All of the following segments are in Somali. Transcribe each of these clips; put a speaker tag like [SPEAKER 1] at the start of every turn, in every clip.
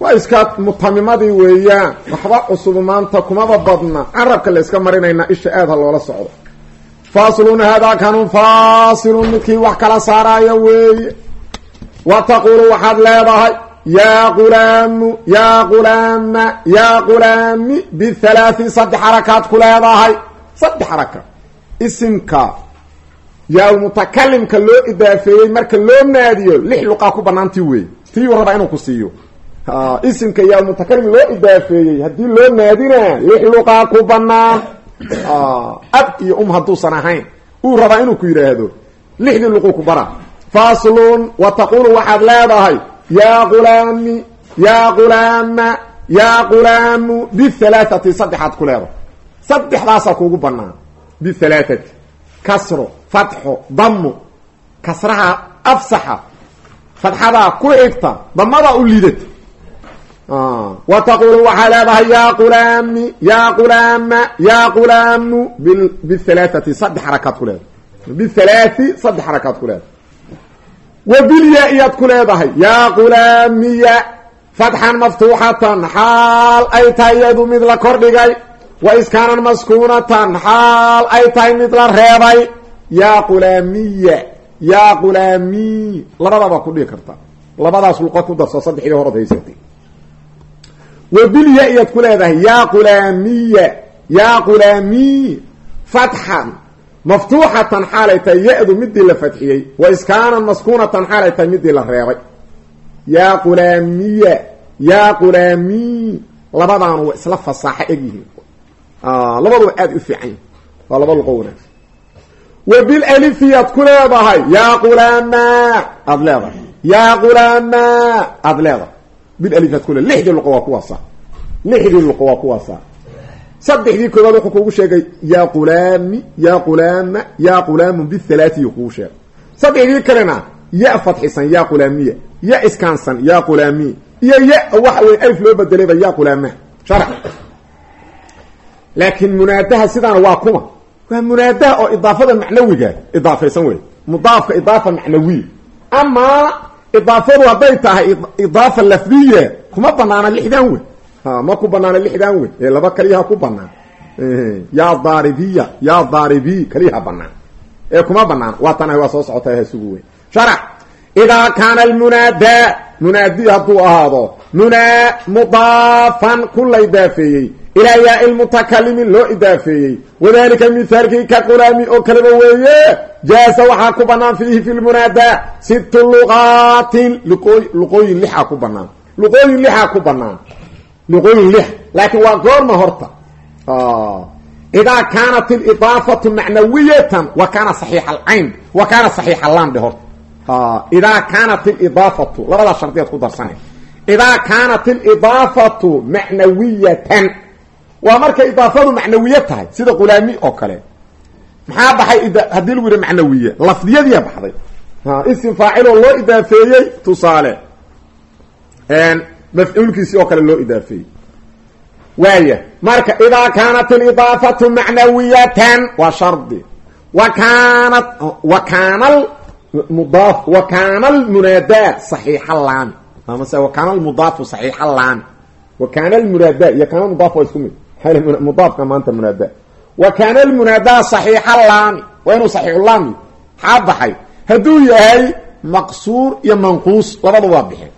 [SPEAKER 1] waa iska mutamimadii weeyaan. Waxba cusub maanta kumaba badna. Carabka layska marinaynaa isha aad ha loola socdo. Faslun hadaa kanun faasilun midkii wax kala saaraaya weeye. Wa taquulu waxaad leedahay yaa qulaamu yaa qulaama yaa qulaami bithalaathi saddex xarakaad ku leedahay. Saddex xaraka isimka yaa mutakalimka loo idaafeeyey marka loo naadiyo lix luqaa ku banaantii weeye. Tiyuu rabaa inuu ku siiyo isimka yaa mutakalim loo idaafeeyey. Haddii loo naadina lix luqaa ku banaan ab iyo um hadduusan ahayn. Uu rabaa inuu ku yidhaahdo lixdii luquu ku bara faslun wa taqulu waxaad leedahay yaa gulaami yaa gulaama yaa gulaamu bihalaathati saddexaad ku leedahay saddexdaasaa kuugu banaan bihalaathati kasro fatxo damu kasraha afsaxa fatxadaa ku xigta damadaa u liidata wa taquulu waxaa leedahay ya qulaami ya qulaama ya qulaamu bihalaaati saddex xarakaad ku leedahay bihalaati saddex xarakaad ku leedahay wa bilya iyaad ku leedahay ya qulaamiya fatxan maftuuxatan xaal ay tahay iyadu mid la kordhigay wa iskaanan maskuunatan xaal ay tahay mid la reebay ya qulaamiya ya qulaamiy labadabaa ku dhigi karta labadaas luqad ku darso saddexdii horood haysatay wabilya iyaad ku leedahay yaa qulaamiya yaa qulaamiy fatxan. Maftuuxatan xaalay tahay ya-du midii la fadxiyey wa iskaanan maskuunatan xaalay tahay midii la reebay. Yaa qulaamiya yaa qulaamiy labadaanu wa isla fasaaxo egyihiin ah, labaduba aada u fiican yihiin waa laba luqo wanaagsan. Wa ku leedahay yaa qulaamaa aada leedahay. Yaa qulaamaa aada leedahay bilalifaad kule lixdii luqa waa kuwaasa lixdii luqa waa kuwaasa saddexdii koowaad wuxuu kuugu sheegay yaa qulaami yaa qulaama yaa qulaamun bihalaaثi yuu kuugu sheegay. Saddexdii kalena ya fatxisan yaa qulaamiya ya iskaansan yaa qulaamiya iyo ya waxa wey alif loo bedelayba yaa qulaamaha sharax. Laakiin munaadaha sidaana waa kuma. Waa munaadaha oo idaafada macnawiga idaafaysan wey mudaafka idaafa macnawiya amaa idaafadu hadday tahay idaafa lafdiya kuma banaana lixdan wey ma ku banaana lixdan wey ee laba kaliyaha ku banaan yaa daaribiya yaa daaribi kaliyaha banaan ee kuma banaan waa tanahay waa soo socota hasugu wey sharax idaa kaana almunaada munaadi hadduu ahaado munaa mudaafan ku la ilaa yaa ilmutakalimi loo idaafeeyey. Wadalika mithaalkii ka qulaami oo kaleba weeye jaasa waxaa ku banaan fiihi fi lmunaada sittu luqaatin luqooyin lixaa ku banaan luqooyin lixaa ku banaan luqooyin lix laakiin waa goorma horta. Idaa kaanat alidaafatu macnawiyatan wa kaana saxiixa alcayn wa kaana saxiixa laan dhe horta. Darsana idaa kaanat macnawiyatan waa markay idaafadu macnawiye tahay sida qulaami oo kale. Maxaa baxay haddii lagu yidhi macnawiye? Lafdiyadiia baxday. Isim faaciloo loo idaafeeyey tusaale. Mafcuulkiisii oo kale loo idaafeeyey. Waaya marka idaa kaanat alidaafatu macnawiyatan waa shardi. Wa kaanat wa kaana mudaaf wa kaana almunaada saxiixa laami mase wa kaana almudaafu saxiixa laami wa kaana almunaada iyo kaana mudaaf waa isku mid mudaafka maanta munaada. Wa kaana almunaadaa saxiixa laami waa inuu saxiixulaami maxaa baxay. Hadduu yahay maqsuur iyo manquus labada waa bixeen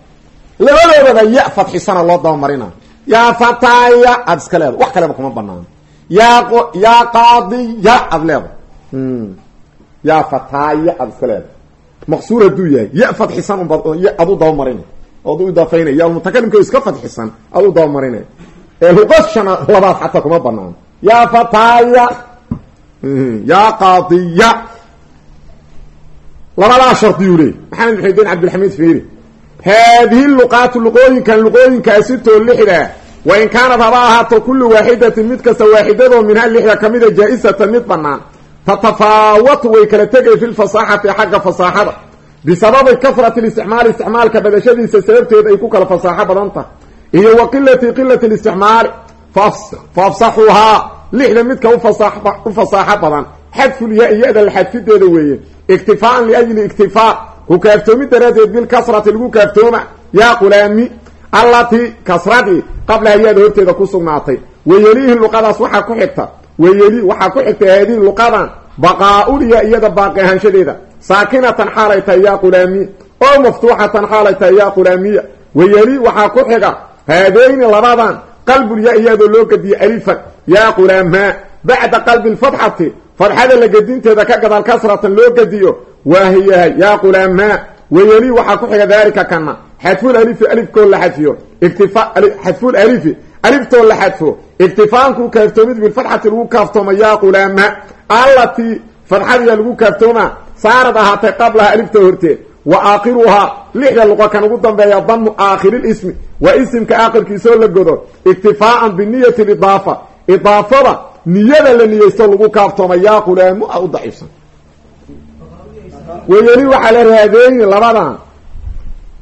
[SPEAKER 1] labadoodaba ya fadxisana loo dabamarina. Yaa fataaya aada iska leeda wax kaleba kuma banaano yaa yaa qaadiya aada leeda yaa fataaya aada iska leeda maqsuur hadduu yahay ya fadxisan unba aduu dabamarina. Oad u idaafaynay yaa mutakalimka iska fadxisan aduu dabamarina ee luqashana labaad xataa kuma banaano yaa fataaya yaa qaadiya. Labadaa shardiyuu leey maxamed muxidiin cabdilxamiid fiiri. Haadihi luqaatu luqooyinkan luqooyinkaasitoo lixda wa in kaanad haba ahaato kullu waaxidatin mid kasta waaxidadoo minha lixda ka mida jaa-isatan mid bannaan. Tatafaawatu way kala tegay fi lfasaaxati xagga fasaaxada bisababi kasrati listicmaali isticmaalka badashadiisa sababteed ay ku kala fasaaxo badan tahay iyo wa qilati qilati listicmaali fa afsaxuhaa lixda midka u fasaaxo badan. Xadfulya iyada la xadfideeda weeye. Iktifaaan liajli iktifaa ku kaaftoomi daraaddeed bilkasrati lagu kaaftooma. Yaa qulaami allatii kasradii qablaha yaada horteeda ku sugnaatay. Wayelihi luqadaas waxaa ku xigta. Wayeli waxaa ku xigta haadihi luqadan baqaa-ulya iyada baaqi ahaanshadeeda. Saakinatan xaalay tahay yaa qulaami. Oo maftuuxatan xaalay tahay yaa qulaamiya. Wayeli waxaa ku xiga haadeyni labadan qalbulya iyadoo loo gediye alifan yaa qulaamaa bacda qalbi lfatxati fadxada la gedinteeda ka gadaal kasratan loo gediyo waahiyahay yaa qulaamaa wayeli waxaa ku xiga daalika kana xadful alifi alifkoo la xadfiyo xadful alifi aliftoo la xadfo iktifaankuu kaaftoomid bilfatxati lagu kaaftoomo yaa qulaama allatii fadxadiya lagu kaaftooma saarad ahaatay qablaha alifta horteed wa aakhiruhaa lixda luqa kan ugu dambeeya damu aakhirilismi waa isimka aakhirkiisoo la godo iktifaaan biniyati lidaafa. Idaafada niyada la niyeysto lagu kaaftooma yaa qulaamu a u daciifsan. Wayeli waxaa la raadeeyni labadan.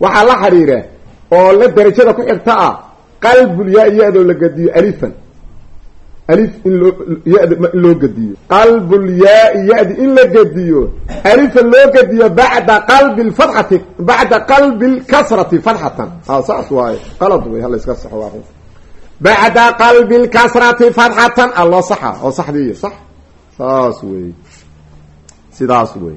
[SPEAKER 1] Waxaa la xidhiira oo la derajada ku xigta ah qalbulyaa iyadoo la alifan alif in loo yad in loo gediyo qalbulyaai ya-di in la gediyo alifan loo gediyo bacda qalbi lfatxati bacda qalbi lkasrati fatxatan a saas waaye. Qalad wey hala iska saxo bacda qalbi lkasrati fatxatan a loo saxa oo saxdiiyo sax. Saas wey sidaas wey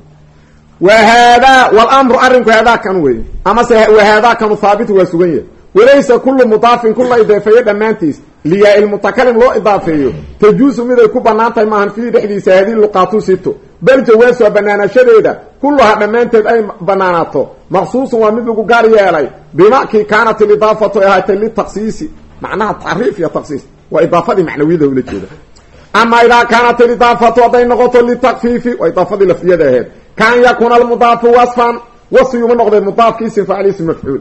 [SPEAKER 1] wahaadaa wlmru arrinku haadaa kan wey amase wahaadaa kanu haabitu waa sugan yahay. Walaysa kullu mudaafin kula idaafeeyo dhammaantiis liyaa ilmutakalim loo idaafeeyo. Tajuusu miday ku bannaan tahay maahan fiihi dhexdiisa haadii luqaatu sito bal jawaas waa banaanashadeeda kulluhaa dhammaanteed ay banaanaato maqsuusun waa mid lagu gaar yeelay. Bimakii kaanat ilidaafatu ay ahaatay litaqsiisi macnaha taxriif iyo taqsiis. Waa idaafadii macnawiyada ula jeeda. Ama idaa kaanat ilidaafatu hadday noqoto litakfiifi waa idaafadii lafdiyada aheed. Kaan yakuna almudaafu wasfan wasfiguma noqday mudaafki isim faacil ism mafcuul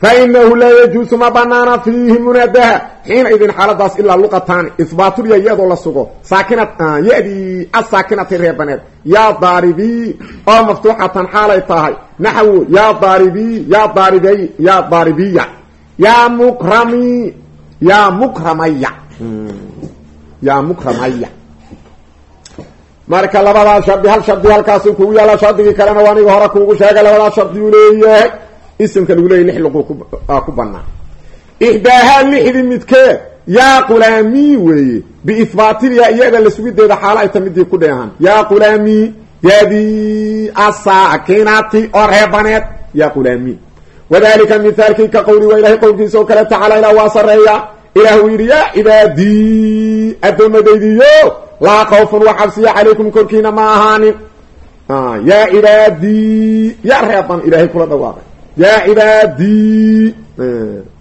[SPEAKER 1] fa inahu laa yajuusu ma banaana fiihi munadaha xiina idin xaaladaas ilaa luqataani ihbaatulya iyadoo la sugo saakina ya-dii asaakinati reebaneed yaa daaribii oo maftuuxatan xaalay tahay naxwu yaa daaribii yaa daaribey yaa daaribiya yaa mukrami yaa mukramaya yaa mukramaya marka labadaa shardi hal shardi halkaasuu kugu yaalla shardigii kalena waa aniga hore kuugu sheegay labadaa shardi uu leeyahay isimka lagu leeyahy lix luqu ku banaan ixdaahaa lixdii midkeed yaa qulaamii weeye biihbaatilyaa iyada la sugideeda xaalo ay ta ku dheehan. Yaa qulaamii yaadii asaakinati oo reebaneed yaa qulaamii wadalika mithaalkii ka qowli waa ilahay qowlkiisa oo kale tacaala ilah waa sareeya ilah uu yidhi yaa cibaadii addoommadaydiyo laa khawfun wa xabsiya calaykum korkiina ma ahaanin yaa cibaadii yaa reeban ilahay kula dhawaaqay yaa cibaadii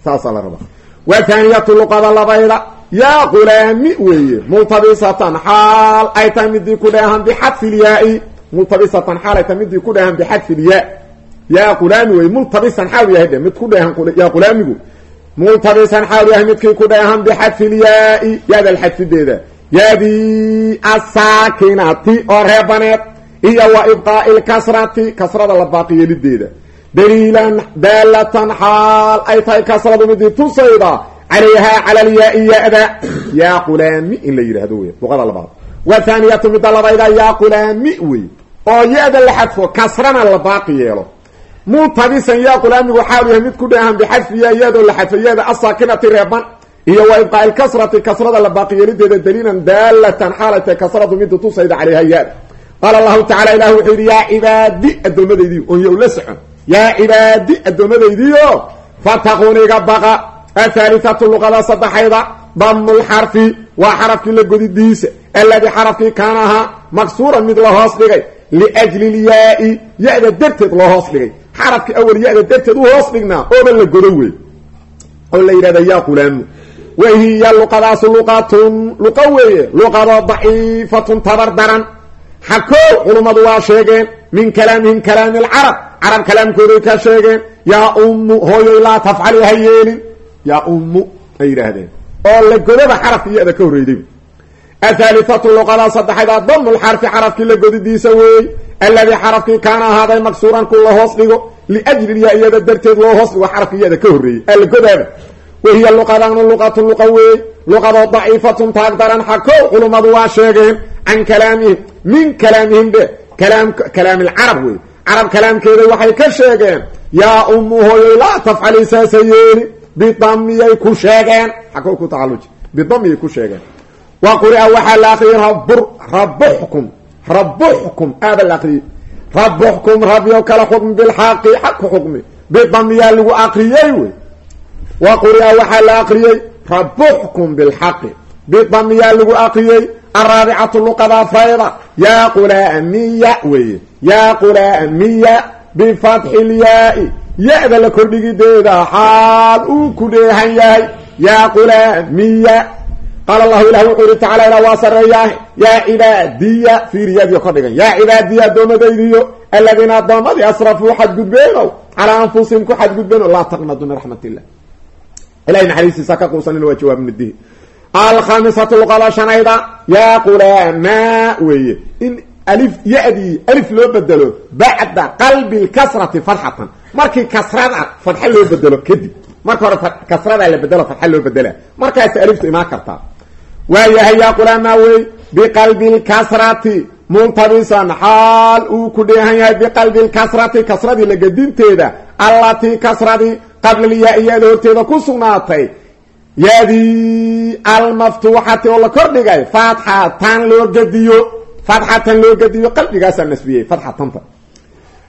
[SPEAKER 1] saasaa la rabaa wa thaaniyatu luqada labayda yaa qulaami weeye multabisatan xaal ay tahay midii ku dheehan bixadfi lyaai multabisatan xaal ay tahay midii ku dheehan bixadfi lyaa yaa qulaami weye multabisan xaal yahay dhe mid ku dheehan yaa qulaamigu multabisan xaal yahay midkii ku dheehan bixadfi lyaai yaada alxadfideeda yaadii asaakinati oo reebaneed iyo wa ibqaa'i lkasrati kasrada la baaqi daliilan daalatan xaal ay tahay kasradu midii tusayda calayhaa cala lyaai ya-da yaa qulaami in la yidhaahdo wey luqada labaad wa thaaniyatu midda labayda yaa qulaami wey oo ya-da la xadfo kasrana la baaqi yeelo multabisan yaa qulaamigu xaal yahay mid ku dheehan bixadfiya iyadoo la xadfo ya-da asaakinati reeban iyo wa ibqaa'i lkasrati kasrada la baaqi yeelideeda daliilan daalatan xaal ay tahay kasradu midii tusayda calayha ya-da qaala allahu yaa yaa cibaadi addoommadaydiio fataquuniga baqa. Athaalithatu luqada saddexayda damu lxarfi waa xarafkii la godidiisa alladii xarafkii kaana ahaa maksuuran mid la hoos dhigay liajli lyaai ya-da darteed loo hoos dhigay. Xarafkii awal ya-da darteed u hoos dhignaa ooba la godo wey oo la luqadaasu luqatun luqa weeye luqadoo daciifatun tabar xakoo culummadu waa sheegeen min kalaamihim kalaami alcarab carab kalaamkooday ka sheegeen yaa ummu hooyoy laa tafcali ha yeelin. Yaa ummu ay yidhaahdeen. Oo la godaba xarafka iyada ka horreyday athaalithatu luqada saddexayd damu lxarfi xarafkii la godidiisa weey alladii xarafkii kaana ahaaday maksuuran ku la hoos dhigo. Liajli ya iyada darteed loo hoos dhigo xarafka iyada ka horreeyey. Ala godaaba wahiya luqadanu luqatu luqa weey luqadoo daciifatun taag daran. Xakow waa sheegeen can kalaamihim min kalaamihim kalaam kalaamilcarab wey carab kalaamkeeda waxay ka sheegeen yaa ummu hooyoy laa tafcali saasa yeeli bidamiyay ku sheegeen. Xakow ku tacalluji. Bidamiyay ku sheegeen. Wa quri'a waxaa la akriyey rabur rabuxkum rabuxkum aaba la akriyey rabuxkum rabyo kala xukmi bilxaqi xaq ku xukmi. Bidamiyaa lagu akriyey wey wa quri'a waxaa la akriyey lagu akriyey araabicatu luqada afrayda yaa qulaamiya weeye yaa qulaamiya bifatxi lyaai ya-da la kordhigideeda xaal uu ku dheehan yahay yaa qulaamiya qaala allahu ilah wuxuu yihi tacala ilaa waa sareeyaah yaa cibaadiya fiiriyadiyo ka dhigan yaa cibaadiya addoomadaydiyo aladiina addoomadii asrafuu xadgudbeenow calaa anfusihim ku xadgudbeeno laa taqnadu min raxmat illah ilahay naxariistiisa ka quusanin waa jawaab midihi alkhamisatu luqada shanayda yaa qulaamaa weeye. In alif ya-dii alif loo bedelo bacda qalbi lkasrati fatxatan markii kasrada fatxa loo bedelo kadib. Marka hore kasradaa la bedelo fatxa loo bedela. Markaas aliftu imaan kartaa. Waayahay yaa qulaamaa wey biqalbi lkasrati multabisan xaal uu ku dheehan yahay biqalbi lkasrati kasradii lagadinteeda allatii kasradii qabla lyaa-iyada horteeda ku sugnaatay yaadii almaftuuxati oo la kordhigay. Fatxatan loo gediyo fatxatan loo gediyo qalbigaasaa nasbiyey. Fatxatanta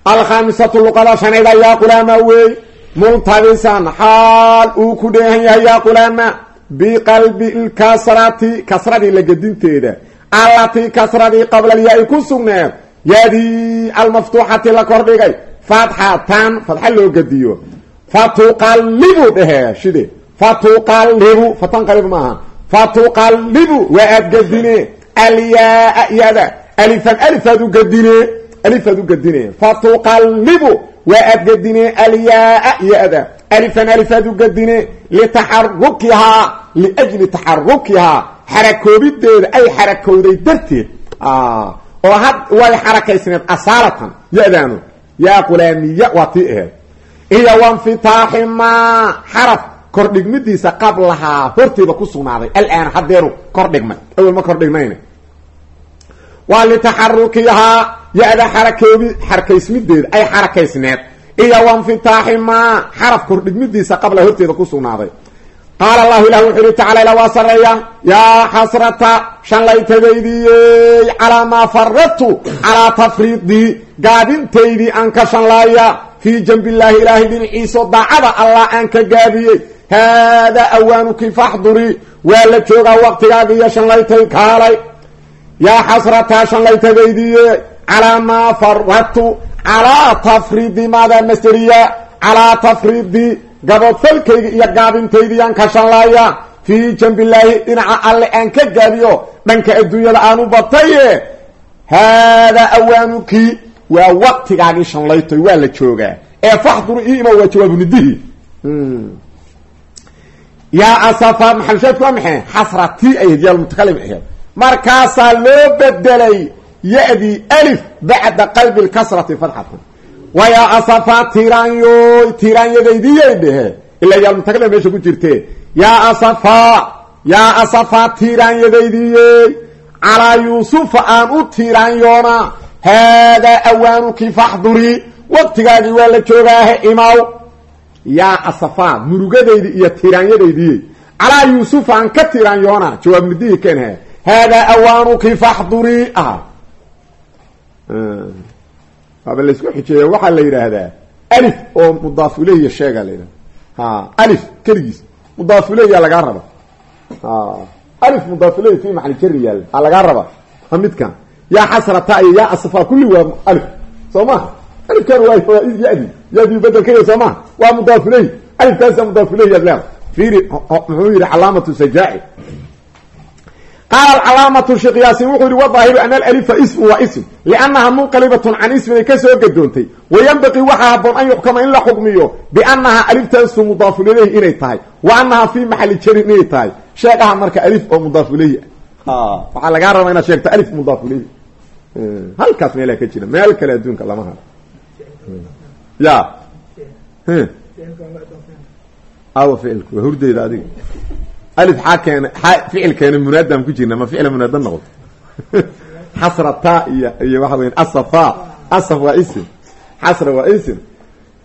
[SPEAKER 1] alkhaamisatu luqada shanayda yaa qulaama wey multabisan xaal uu ku dheehan yahay yaa qulaama. Biqalbi lkasrati kasradii lagadinteeda allatii kasradii qabla lyaa-i ku sugneed. Yaadii almaftuuxati la kordhigay. Fatxatan fatxa loo gediyo fatuqallibu dhehee shide fatuqallibu fatanqalib maaha. Fatuqallibu waa aad gedine alyaa yada alifan alifaad u gedine alifaad u gedine fatuqallibu waa aad gedine alyaa yada alifan alifaad u gedine litaxarukihaa liajli taxarukihaa xarakoobideeda ay xarakowday darteed. Oo had way xarakaysneed asaalatan ya-daanu yaa qulaamiya waa tii aheed. Iyo wanfitaaxi kordhigmidiisa qablahaa horteeda ku sugnaaday. Alaan hadeeru kordhigmay awel ma kordhignayna waa litaxarukihaa ya-da xarakoobi xarakaysmideeda ay xarakaysneed. Iyo wanfitaaxi maa xaraf kordhigmidiisa qabla horteeda ku sugnaaday. Qaala allahu ilah wuxuu yihi tacala ila waa sareeya yaa xasrata shanlaytadaydiyey calaa maa faradtu calaa tafriidii gaabintaydii aan ka shanlaaya fii janbillaahi ilaahay dhinaciiso daacada allah aan ka gaabiyey haadaa awaanuki faxdurii waa la joogaa waqtigaagi iyo shanlaytay kaalay yaa xasrataa shanlaytadaydiye calaa maa faradtu calaa tafriidi maadaa masteriya calaa tafriidi gaboodfalkayga iyo gaabintaydiyaan ka shanlaaya fii janbillaahi dhinaca alle aan ka gaabiyo dhanka adduunyada aan u bataye haadaa awaanuki waa waqtigaagii shanlaytoy waa la joogaa ee faxduru ii ima waa jawaabu nidihi yaa asafa maxalshaadku waa maxay? Xasratii ahayd yaa mutakalim ahayd. Markaasaa loo bedelay ya-dii alif bacda qalbi lkasrati fatxatan wa yaa asafa tiraanyoy tiraanyadaydiyay dhehe ilaa yaa mutakalim meesha ku jirtee yaa asafa yaa asafa tiraanyadaydiyey calaa yuusufa aan u tiraanyoona haadaa awaanuki faxdurii waqtigaagii waa la joogaahe imaw yaa asafaa murugadaydi iyo tiraanyadaydii calaa yuusufa aan ka tiraanyoona jawaab nidihii kenhe haadaa awaanuki faxdurii ah waaba laysku xijeeya waxaa la yidhaahdaa alif oo mudaaf ileyya sheega la yidhahda ha alif keligiis mudaaf ileyya lagaa raba. Alif mudaaf iley fi maxali jari yaal a lagaa raba. Midkan yaa xasrata iyo yaa asafa kulli waa alif soo maha alifkan waa yadi yadi bedelkaya soo maha waa mudaaf iley alifkaasa mudaaf iley yaad leeda fiiri muxuu yihi calaamatu sajaaci qaala alcalaamatu sheekh yaasin wuxuu yihi wadaahiru ana alalifa ismu waa ism liannaha munqalibatun can ismin ay ka soo gadoontay. Wayanbaqii waxaa haboon an yuxkama in la xukmiyo biannaha aliftaasu mudaafu ilayhi inay tahay wa annaha fii maxali jarin inay tahay. Sheegaha marka alif oo mudaafu ilayhi ah. Waxaa lagaa rabaa inaad sheegto alif mudaafu ilayhi halkaas meelaa ka jira. Meel kale adduunka lama hado ya awa ficilku waa hurdeyda adiga. Alif xaa keena xaa ficil keena munaadaan ku jirna ma ficila munaada noqoto. Xasrata iyo iyo waxa weya asafa asaf waa isim. Xasra waa isim.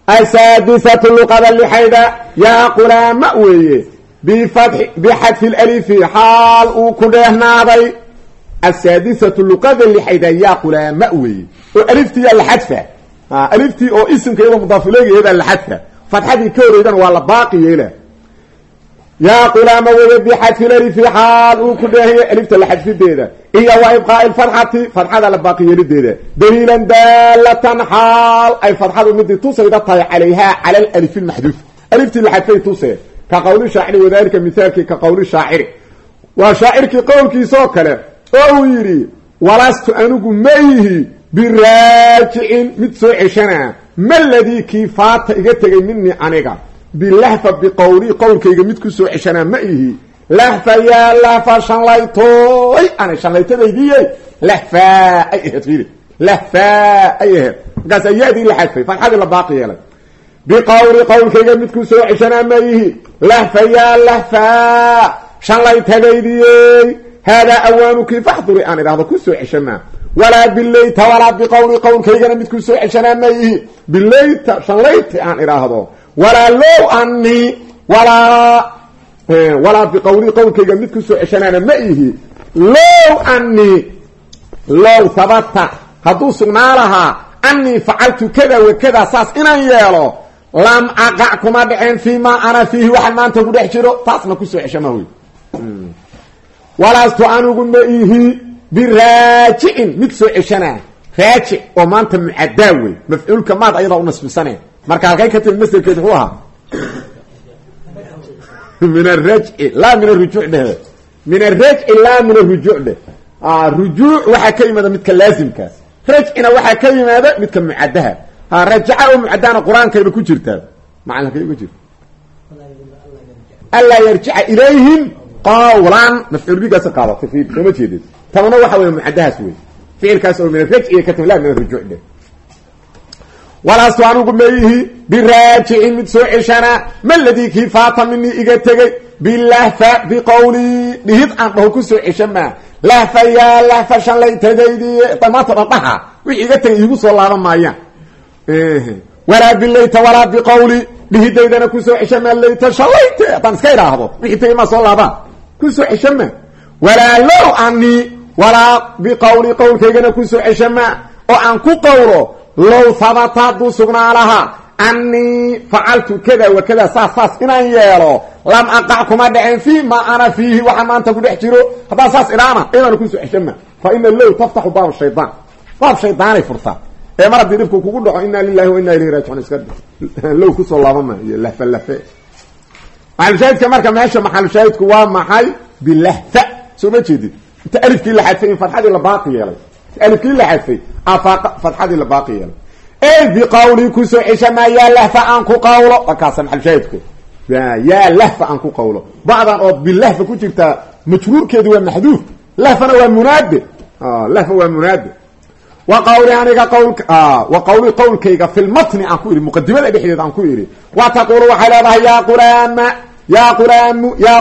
[SPEAKER 1] Asaadisatu luqada lixayda yaa qulaama weeye. Bifai bixadfi lalifi xaal uu ku dheehnaaday. Asaadisatu luqada lixayda yaa qulaama weeye. Oo aliftiyaa la xadfa aliftii oo isimka iyadoo mudaafuleegaheedaa la xadfa fatxadii ka horeydana waa la baaqi yeela. Yaa qulaama weye bixadfi lalifi xaal uu ku dheehaya alifta la iyo wa ibqaai lfatxati fatxada la baaqi yeelideeda daliilan daalatan ay fatxadu midii tusayda tahay calayhaa cala alalifi lmaxduuf aliftii la xadfay tusee ka qawli shaaciri wadalika mithaalkii ka qawli shaaciri waa shaacirkii qowlkiisaoo kale oo uu walastu anigu mayihi biraajicin mid soo ceshana ma ladii kii faata iga tegay minii aniga? Bilahfa biqowlii qowlkayga mid ku soo ceshanaa ma ihi. Lahfa yaa lahfa shanlaytooy ana shanlaytadaydiiye lahfaa ay aheed fiiri. Lahfaa ay aheed. Markaasaa ya-dii la xadfay la baaqi yeelay. Biqowli mid ku soo ceshanaa ma ihi. Lahfa yaa lahfaa shanlaytadaydiyey haadaa awaanuki faxduri aan idhahdo ku soo ceshanaa walaa bileyta walaa biqowli qowlkaygana mid ku soo ceshanaa ma ihi bileyta shanlayti aan idhaahdo. Walaa low ani walaa walaa biqowli qowlkayga mid ku soo ceshanaana ma ihi low ani low habata hadduu sugnaa lahaa anii facaltu kada wa kada saas inaan yeelo lam aqac kuma dhaceen fii maa ana fiihi waxaan maanta ku dhex jiro taasna ku soo ceshama wey walaastu anigu ma ihi biraajicin mid soo ceshanaa. Raajic oo maanta mucadaa wey mafcuulka maad ayadaa u nasbisane marka halkay ka timi masderkeed muxuu ahaa. Min arajci laa min arujuuc dheh. Min arajci laa min arujuuc dheh. Rujuuc waxaa ka yimaada midka laazimkaas rajcina waxaa ka yimaada midka mucadaha ha rajaca oo mucadahana qur'aankayba ku jirtaa macalinka uga jirta anlaa yarjica ilayhim qawlan. Mafcuul bigaasa qaadatay sooma jeeded tamana waxa wey mucadahaas wey ficilkaas oo min arajci ka laa min arujuuc dheh walaastu anigu maihi biraajicin mid soo ceshana ma ladii kii faata minii iga tegay bilahfa biqowlii dhihid aan dhaho ku soo cesha maa lahfa yaa lahfa shanlaytadaydii damaanta dhan dhaha. Wixii iga tegay iigu soo laaban maayaan. Walaa bilayta walaa biqowli dhihidaydana ku soo cesha maa layta shanlayte haddaan iska idhaahdo wixii tegay maa soo laabaan ku soo cesha walaa biqowli qowlkaygana ku soo cesha maa oo aan ku qowlo low habata hadduu sugnaa lahaa anii facaltu kada wa kada saas saas inaan yeelo lam aqac kuma dhaceen fii ma ana fiihi waxaa maanta ku dhex jiro. Haddaan saas idhaana idaanu ku soo ceshama fa ina low taftaxu baab shaydaan baab shaydaanay furtaa. Ee mar haddii dhibku kugu dhaco ina lilahi wa ina ilayhi raajicuun iska low ku soo laabama iyo lahfa lafe. Maxalushaahidka marka soo inta alifkii la xadfay in fatxadii la baaqi yeelay alifkii la xadfay afaaq fatxadii la baaqi yeelay ey biqawlii ku soo ceshamaa yaa lahfa aan ku qawlo wakaasa maxalushaahidku yaa lahfa aan ku qawlo bacdan oo bilahfa ku jirtaa majruurkeedu waa maxduuf lahfana waa munaade lahfa waa munaade wa qawli aniga qawlka wa qawli qawlkayga fi lmatni aan ku idhi muqadimada dhexdeeda aan ku idhi wa taquulu waxay leedahay yaa qulaama yaa qulaamu yaa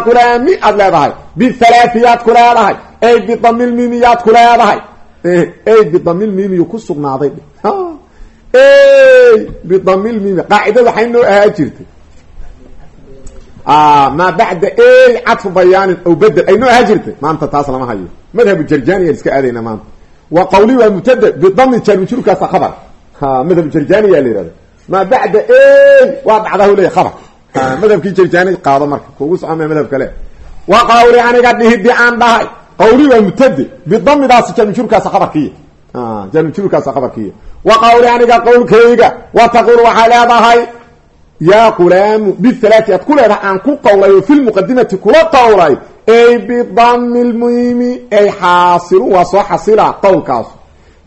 [SPEAKER 1] aad leedahay bihalaathi yaad ku leedahay ey bidamilmimi yaad ku leedahay. Ey bidamilmimiyu ku sugnaaday. Ey bidamilmimi qaacidada waxay noo ahaa jirtay. Maa bacda ey cadfu bayaanin aw bedel ay noo ahaa maanta taas lama hayo. Madhabu jarjaniyan iska aadayna maanta. Wa qawli waa mubtada bidami jaarmijurkaasa khabar. Madhabu jarjaniya la yihahda maa bacda ey waa dhacdaa leya khabar. Madhabkii jarjani qaado marka kugu socome madhab kale. Wa qawli aniga dhihidi aan dhahay qawli waa mubtade bidamidaasi jaarmijurkaasa khabarkiya jaarmijurkaasa khabarkiya wa qawli aniga qowlkayga wa taqul waxay leedahay yaa qulaamu bithalaati aad ku leedahay aan ku qawlay oo filmuqadimati kula qawlay ay bidami lmiimi ay xaasilun waa soo xasilaa qowlkaasu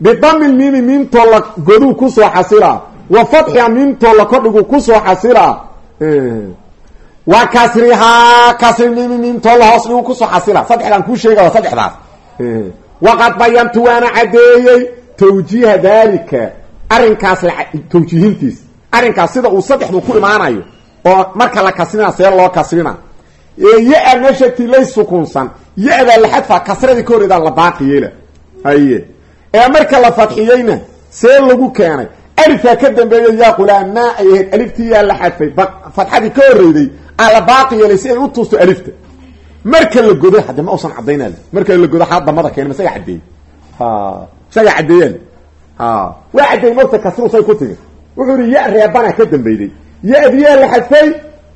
[SPEAKER 1] bidami lmiimi miimtoo la goduu ku soo xasilaa wa fatxiha miimtoo la kordhigu ku soo xasilaa wa kasrihaa kasrimiimi miimtoo la hoos dhigu ku soo xasila. Saddexdaan kuu sheega waa saddexdaas. Waqad bayantu waana caddeeyey tawjiiha daalika arrinkaas tawjiihintiis. Arrinkaas sida uu saddexdu ku imaanayo oo marka la kasrina see loo kasrina. Ya-a lay sukunsan ya-daa la xadfaa kasradii ka horreedaa la baaqi yeela. Haye. Ee marka la fadxiyeyna see lagu keenay. Alifaa ka dambeeya yaa qulaamaa ay ahayd. Aliftii yaa la xadfay. Fadxadii ka horreyday aa la baaqi ay u tuusto alifta. Marka la godo hadde ma usan caddaynal marka la godo xaa damada keena ma isaga caddeeyey isaga caddeeyal waa caddeeyey mogta kasru say ku tigi wuxuu ihi ya reebana ka dambeyday ya-di yaa la xadfay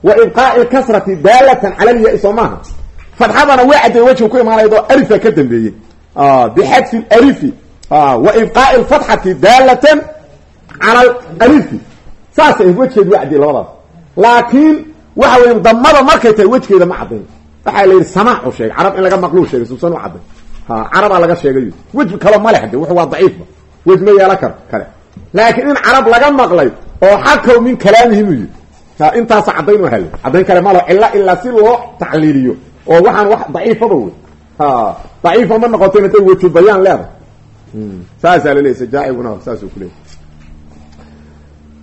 [SPEAKER 1] wa ibqaa'i lkasrati daalatan cala lya soo maaha. Fadxadana waa caddeeyey wejiga ku imaanayadoo alifaa ka dambeeyey. Bixadfi alifi. Wa ibqaa'i lfatxati daalatan cala alifi saasay wejgeed waa caddeeyey labadaas. Laakiin waxa weya damada markay tahay wejgeeda ma caddayn. Waxaa la yidhi samaacu sheegay. Carab in laga maqluu sheegay suusan u cadday carabaa laga sheegay. Wej kalo male hade wuxu waa daciifba wej ma yeela karo kale. Laakiin in carab laga maqlay oo xakaw min kalaamihim u yidhi intaasa caddayn u hale caddayn kale malo cilla ilaa si loo tacliiliyo. Oo waxaan wax daciifaba wey daciifa ma noqoto inatay weju bayaan leedahay saasaa laleeyay sajaaciguna saasuu kuleeyay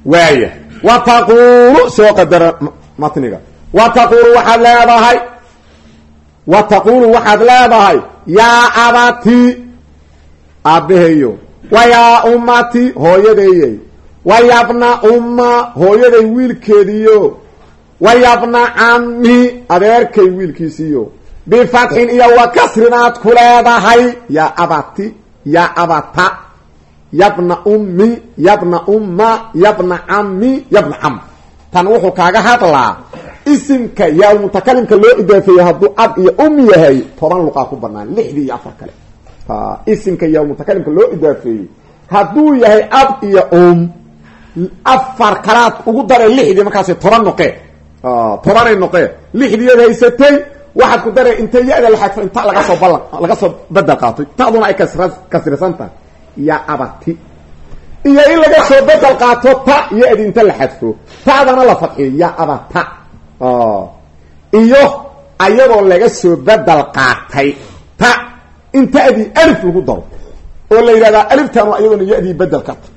[SPEAKER 1] waaya wa taquulu soo qadara matniga. Wa taquulu waxaad leedahay. Wa taquulu waxaad leedahay yaa abati aabbaheeyo. Wa yaa ummati hooyadeeyey wa yabna umma hooyaday wiilkeediyo. Wa yabna cammi adeerkay wiilkiisiyo bifatxin iyo wa kasrinaad ku leedahay yaa abati yaa abata. Yabna ummi yabna umma yabna cammi yabna cam tan wuxuu kaaga hadlaa isimka yaa mutakalimka loo idaafeeyey hadduu ab iyo um yahay toban luqaa ku banaan lixdii iyo afar kale. Isimka yaa mutakalimka loo idaafeeyey hadduu yahay ab iyo um afar kalaad ugu daray lixdii markaas toban noqee. Tobanay noqee. Lixdiiad haysatay waxaad ku daray inta ya-da la xadfo inta laga soo bala laga soo bedel qaatay. Taduna ay kasrisan tahay. Yaa abati iyo in laga soo bedel qaato ta ya-di inta la xadfo. Ta'dana la fadxiyo yaa abata iyo ayadoo laga soo bedel qaatay ta. In ta'dii alif lagu daro. Oo la aliftan waa iyadoona ya-dii bedel ka ta.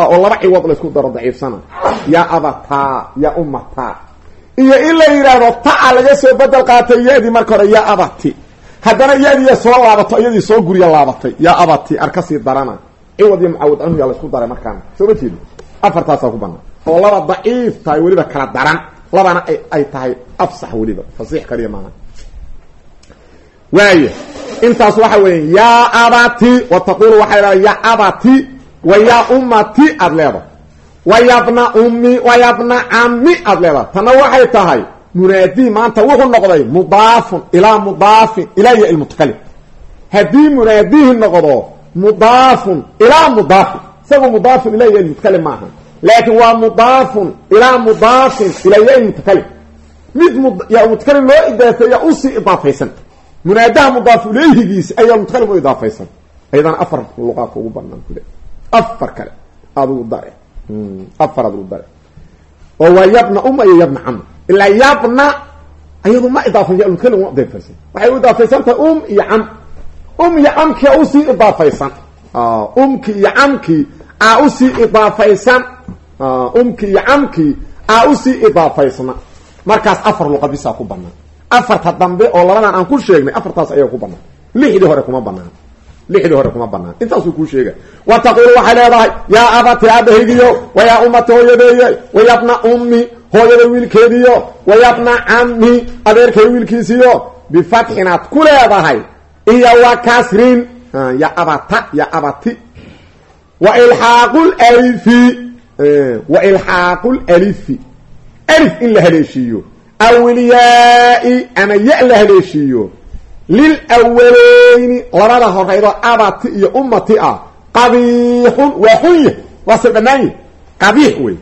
[SPEAKER 1] Oo laba ciwad laysku daro daciifsana. Yaa abata yaa ummata iyo in la yidhaahdo ta-a laga soo bedel qaatay ya-dii marka hore yaa abati. Haddana ya-diiya soo laabato iyadii soo gurya laabatay yaa abati arkasii darana ciwad iyo mucaawad canhu yaa laysku daray markaana soo ma jeedi afartaasaa ku banaan oo laba daciif tahay weliba kala daran. Labana ay tahay afsax weliba. Fasiix kaliya maaha waaya intaas waxa weya yaa abati wa taqulu waxay leedahay yaa abati wa yaa ummati aada leedahay. Wa yabna ummi wa yabna cammi aada leedahay. Tanna waxay tahay munaadii maanta wuxuu noqday mudaafun ilaa mudaafin ilaa ya ilmutakalim. Haddii munaadihi noqdo mudaafun ilaa mudaafin. Isagu mudaafun ilaa ya ilmutakalim maaha laakiin waa mudaafun ilaa mudaafin ilaa ya ilmutakalim mid yaa mutakalim loo idaafeeya u sii idaafaysan. Munaadaha mudaaf ilayhigiisa ayaa mutakalim u idaafaysan. Ayadana afar luqaa kugu banaan kule afar kale adugu dare. Afar adugu dare. Oo waa yabna uma iyo yabna cam ilaa yabna ayadu ma idaafan ya mutakalim uma idaafaysan. Waxay u idaafaysan tahay um iyo cam um iyo camkii a u sii idaafaysan. Umki iyo camkii a u sii idaafaysan. Umki iyo camkii a u sii idaafaysna markaas afar luqa bisaa ku banaan. Afarta dambe oo labadan aan ku sheegnay afartaas ayaa ku banaan. Lixdii hore kuma banaan. Lixdii hore kuma banaan. Intaasuu kuu sheega wa taquulu waxay leedahay yaa abati aabahaygiyo wa yaa ummati hooyadeeye wa yabna ummi hooyada wiilkeediyo wa yabna cammi adeerkay wiilkiisiyo bifatxinaad ku leedahay iyo wa kasrin ya abata ya abati wa ilxaaqu lifi wa ilxaaqu lifi alif in la haleeshiiyo awilyaai ama ya la haleeshiiyo lilawaleyni labada horeydoo abati iyo ummati ah qabiixun waa xunya waa se dhammaanye qabiix wey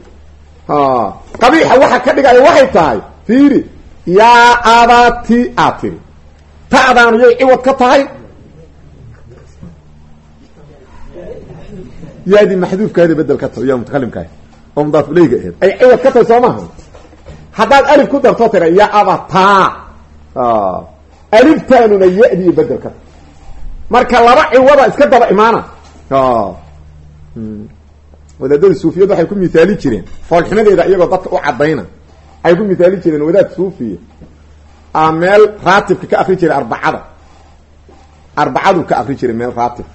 [SPEAKER 1] qabiixa waxa ka dhigaya waxay tahay fiiri yaa abati aad tiri ta'daanu yay ciwad ka tahay? Yaadii maxduufkaadi bedel ka tahay yaa mutakalimkaah oo mudaaf ileyga aheed ay ciwad ka tahay soo maaha haddaad alif ku darto tira ya abataa. Aliftaanuna ya-dii bedel ka. Tahay marka laba ciwada iska daba imaana. Wadaadada suufiyad waxay ku mihaali jireen. Foolxumadeeda iyagoo dadka u cadayna ay ku mihaali jireen wadaad suufiya a meel raatibka ka akri jiray arbacada. Arbacadu ka akri jiray meel raatib.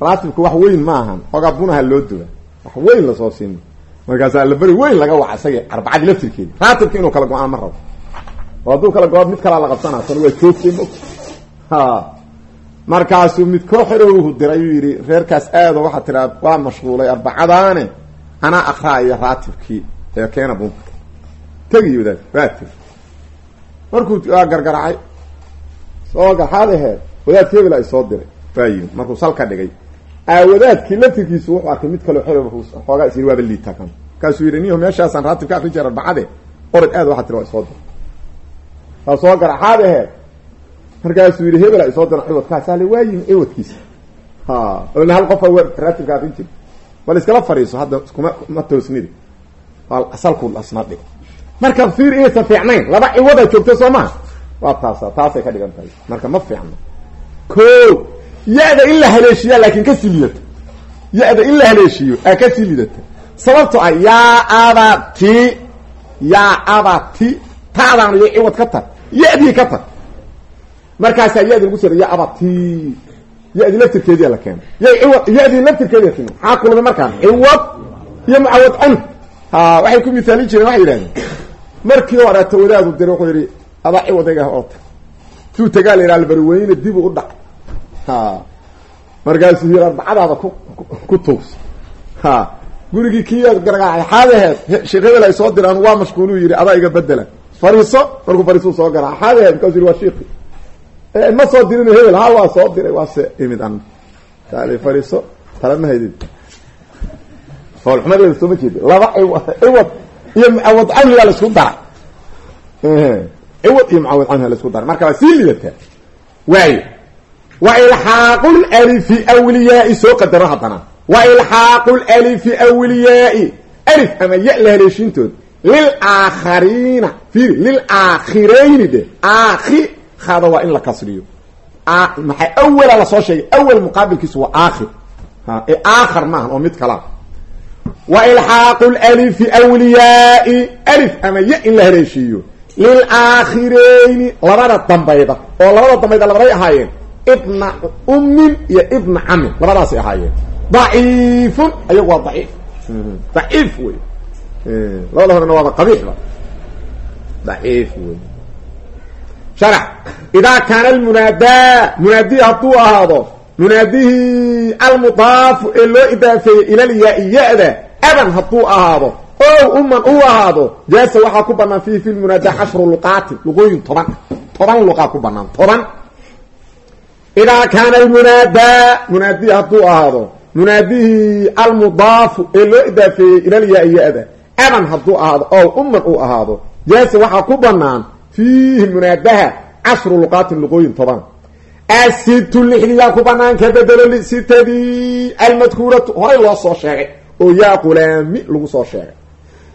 [SPEAKER 1] Raatibka wax weyn ma ahan ogaa bunaha loo duba wax weyn la soo siino. Markaasaa laberi weyn laga waca isaga arbacadii laftirkeedi inuu kala go'aan ma rabo. Kala go-o mid kalaa la qabsanaa tan waa joogtay ha markaasuu mid koo xerowhu diray uu yidhi reerkaas aado waxaa tiraa waa mashquulay arbacadaane. Anaa akraaya raatibkii ee keena bunka tegi wadaad markuu waa gargaracay soo garxaad aheed wadaadki hebel ay soo diray. Waa yimid markuu salka dhigay. Aa wadaadkii laftirkiisu wuxuu arkay mid kaleo xerow xoogaa is yidhi waaba liita kan markaasuu yidhi niyo meeshaasaan raatib ka akri jira arbacade orod aad waxaa tira waa isoo diray. Waa soo garxaad aheed. Markaasuu yidhi hebel ay soo diran ciwadkaas ale waa yimi ciwadkiisa. Ha olna hal qofa w raatibka akrin jiri bal iskala fadhiiso hadda iskuma ma toosnidi. Salku asna dhigo marka fiir inaysan fiicnayn laba ciwada joogto soo maha waa taasa taasay ka dhigan tahay. Marka ma fiicno. Ko ya-da in la haleeshiyaa laakin ka sii lidato ya-da in la haleeshiyo aa ka sii lidata sababto ah yaa abati yaa abati taadaanu yo ciwad ka tar. Ya-dii ka tar. Markaasaa ya-di lagu sira ya abati ya-di laftirkeediya la keena ya ciwad ya-dii laftirkeediya timi maxaa kulmay markaan? Ciwad iyo mucawad can ha waxay ku misaalin jireen waxay yidhahdeen markii horeeto wadaadu dira wuxuu yidhi adaa ciwadayga oo tag suu tagaa la yidhaha albariweyne dibu u dhac. Ha markaasuu yidhi arbacadaada ku ku tuugso. Ha gurigii kiiyaa gargaacay xaadaheed sheekh hebel ay soo diraan waa mashquuluu yidhi adaa iga bedela fariiso? Markuu fariisuu soo garaa. Xaadaheed markaasu yidhi waa ma soo dirin hebel ha waa soo diray. Waase imid an taali fariiso tala ma haydid foolxumadeeda soo ma jeeda laba ciwad iyo mucawad canhigaa la isku daray. Ciwad iyo mucawad canhiga la isku daray. Marka waa sii lidataa waayo wa ilxaaqu lalifi awliyaai soo qadaro haddana. Wa ilxaaqu lalifi awliyaai alif ama ya la haleeshiintood lilaakariina fiiri lilaakhirayni dhe aakhi hada waa in la kasriyo. Maxay awala la soo sheegay awal muqaabilkiisu waa aakhir. Ee aakhar oo mid kala wa ilxaaqu lalifi awliyaai alif ama ya in la haleeshiiyo lilaakhirayni labada dambayda. Oo labada dambayda labaday ahaayeen. Ibna ummin iyo ibna camin labadaasay ahaayeen. Daciifun ayagu waa daciif. Daciif wey labada horena waaba qabiixba daciif wey sharax. Idaa kaana almunaadaa munaadihi hadduu ahaado munaadihii almudaafu ee loo idaafeeyey ilalyaa-i ya-da aban hadduu ahaado ow uman uu ahaado jaasa waxaa ku banaan fiihi fi lmunaadaa cashru luqaatin luqooyin toban toban luqaa ku banaan toban. Idaa kaana almunaadaa munaadihi hadduu ahaado munaadihii almudaafu ee loo idaafeeyey ilalyaa-i ya-da aban hadduu ahaado ow uman uu ahaado jaasa asitu lixdiyaa ku banaan ka bedelo sitadii almadkuuratu horay loo soo sheegay oo yaa qulaami lagu soo sheegay.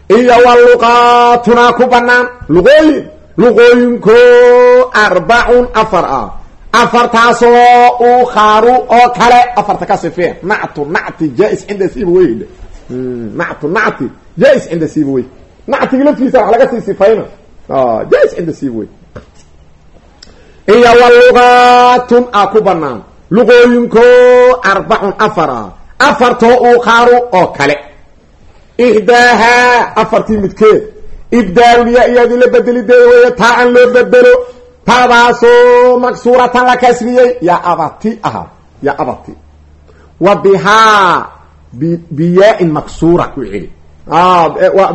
[SPEAKER 1] Iyo wa luqaatunaa ku banaan luqooyin. Luqooyinko arbacun afar ah. Afartaasoo ukharu oo kale. Afarta ka sifeen nactu nacti jaa-is cinda siiba wey nactu nacti jaa-is cinda siiba wey nactigi wax laga sifayna. Jaa-is cinda siiba wey iyo wa luqaatun a ku banaan luqooyinko arbacun afar ah afartoo ukharu oo kale ixdaahaa afartii midkeed ibdaaluniya iyadii la bedelideeda weeye taa an loo bedelo taadaasoo maksuuratan la kasriyey yaa abati ahaa yaa abati wa bihaa biyaa-in maksuura ku celi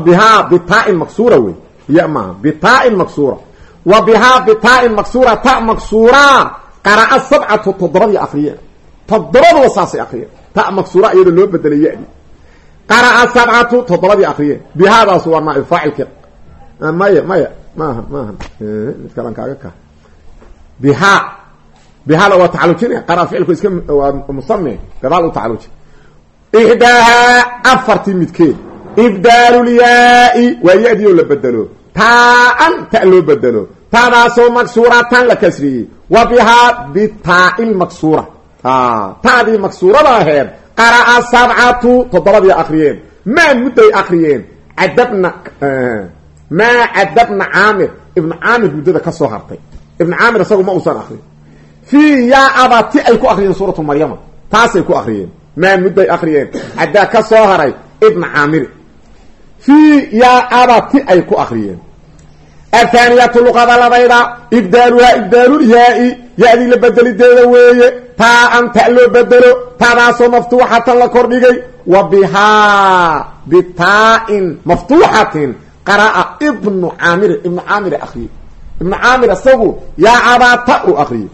[SPEAKER 1] bihaa bitaa-in maksuura wey wa bihaa bitaa-in maksuura ta maksuura qara'a sabcatu toddobadii akriye toddobaduba saasay akriye ta maksuura iyadoo loo bedelay ya-di qara'a sabcatu toddobadii akriyeen bihaadaas waa naa faacilki maya maya maaha maaha mid kalan kaaga ka. Biha bihada waa tacalujinaya qara ficilku iska waa musame gadaal u tacaluji ixdaahaa afartii midkeed. Ibdaalulyaai waa ya-dii oo la bedelo taa-an ta loo bedelo. Taadaasoo maksuuratan la kasriyey wa bihaa bitaa-il maksuura taadii maksuurada aheed qara'a sabcatu toddobadii akriyeen maa mudday akriyeen cadabna maa cadabna caamir ibnu caamir muddada ka soo hartay. Ibnu caamir isagu ma uusan akrin fii yaa abati ay ku akriyeen suuratu maryama. Taasay ku akriyeen maa mudday akriyeen caddaa ka soo haray ibna caamiri fii yaa abati ay ku akriyeen athaaniyatu luqada labayda. Ibdaaluhaa ibdaalulyaai ya-dii la bedelideeda weeye. Taa an ta loo bedelo. Taadaasoo maftuuxatan la kordhigay. Wa bihaa bitaa-in maftuuxatin qara'a ibnu caamiri ibnu caamir akriye ibnu caamir isagu yaa abata u akriye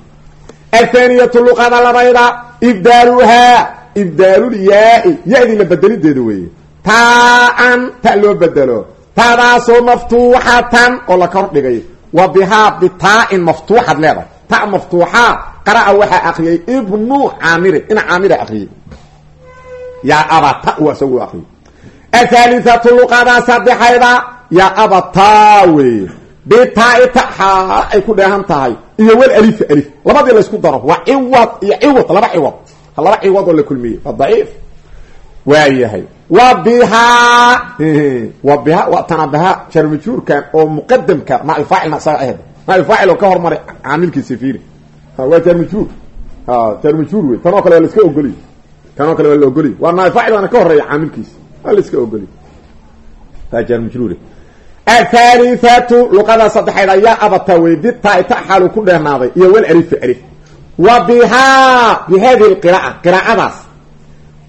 [SPEAKER 1] athaaniyatu luqada labayda. Ibdaaluhaa ibdaalulyaai ya-dii la bedelideeda weeye. Taa-an ta loo bedelo taadaasoo maftuuxatan oo la kordhigay wa bihaa bitaa-in maftuuxad leedahay. Ta maftuuxa qara'a waxaa akriyay ibnu caamirin ina caamira akriyey yaa abata u isagu akriyay athaalithatu luqada saddexayda yaa abataa weeye bitaa-i ta ay ku dheehan tahay. Iyo wal alifa alif. Labadii laysku daro. Waa ciwad iyo ciwad laba ciwad. Laba ciwad oo la kulmiyey. Waa daciif waa yahay wa bihaa wa biha waa tanabaha jarmajuurkan oo muqadamka ma isaga ahed naailfaacil oo ka hormaray caamilkiisa fiiri. Waa jarmajuur jarmajuur wey tanoo kale waa la iska ogoliy tanoo kale waa la ogoliy waa naailfaacil waana ka horreeya caamilkiisa. Waa la iska ogoliy taa jarmajuur athalithatu luqada saddexayd ayaa abata wey bitaa ta xaalu ku dheernaaday iyo wal alifa alif wa bihaa bi hadihi lqira'a qiraa'adaas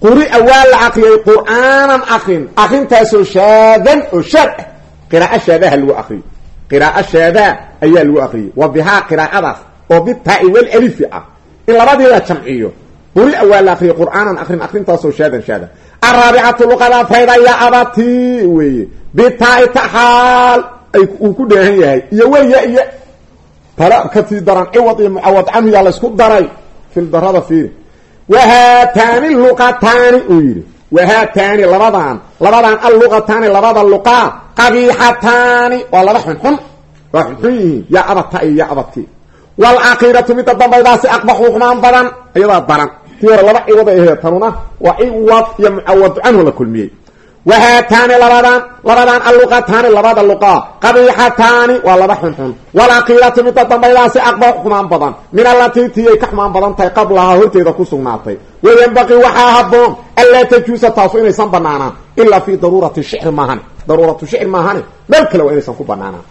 [SPEAKER 1] quri'a waa la akriyay qur'aanan akrin akrintaasoo shaadan oo shaad ah qiraa'o shaadaha lagu akriyo qiraa'o shaadaa ayaa lagu akriyay wa bihaa qiraa'adaas. Oo bitaa-i wal alifi ah. In labadii la jamciyo. Quri'a waa la akriyay qur'aanan akrin akrintaasoo shaadan. Shaada araabicatu luqada afrayda yaa abati weeye. Bitaa-i taxaal. Uu ku dheehan yahay. Iyo waya iyo tala ka sii daran. Ciwad iyo mucawad canhu yaa daray. Fil darada wahaataani luqataani uu yidhi. wahaataani labadan labadan alluqataani labada luqaa qabiixataani waa laba xunxun waa xunxun yihiin yaa abata iyo yaa abati walaakiratu midda dambaydaasi aqbaxu xumaan badan iyadaa daran tii hore laba ciwad ay aheed tanuna waa ciwad iyo mucawadu la kulmiyey wahaataani labadan labadan alluqataani labada luqaa qabiixataani waa laba xunxun walaakiratu midda dambaydaasi aqbax xumaan badan min allatii tiyay ka xumaan badan tahay qablahaa horteeda ku sugnaatay wayanbaqii waxaa haboon anlaa tajuusa taasu inaysan banaanaan ilaa fi daruurati shicri maahane daruuratu shicri maahane meel kale waa inaysan ku banaanaan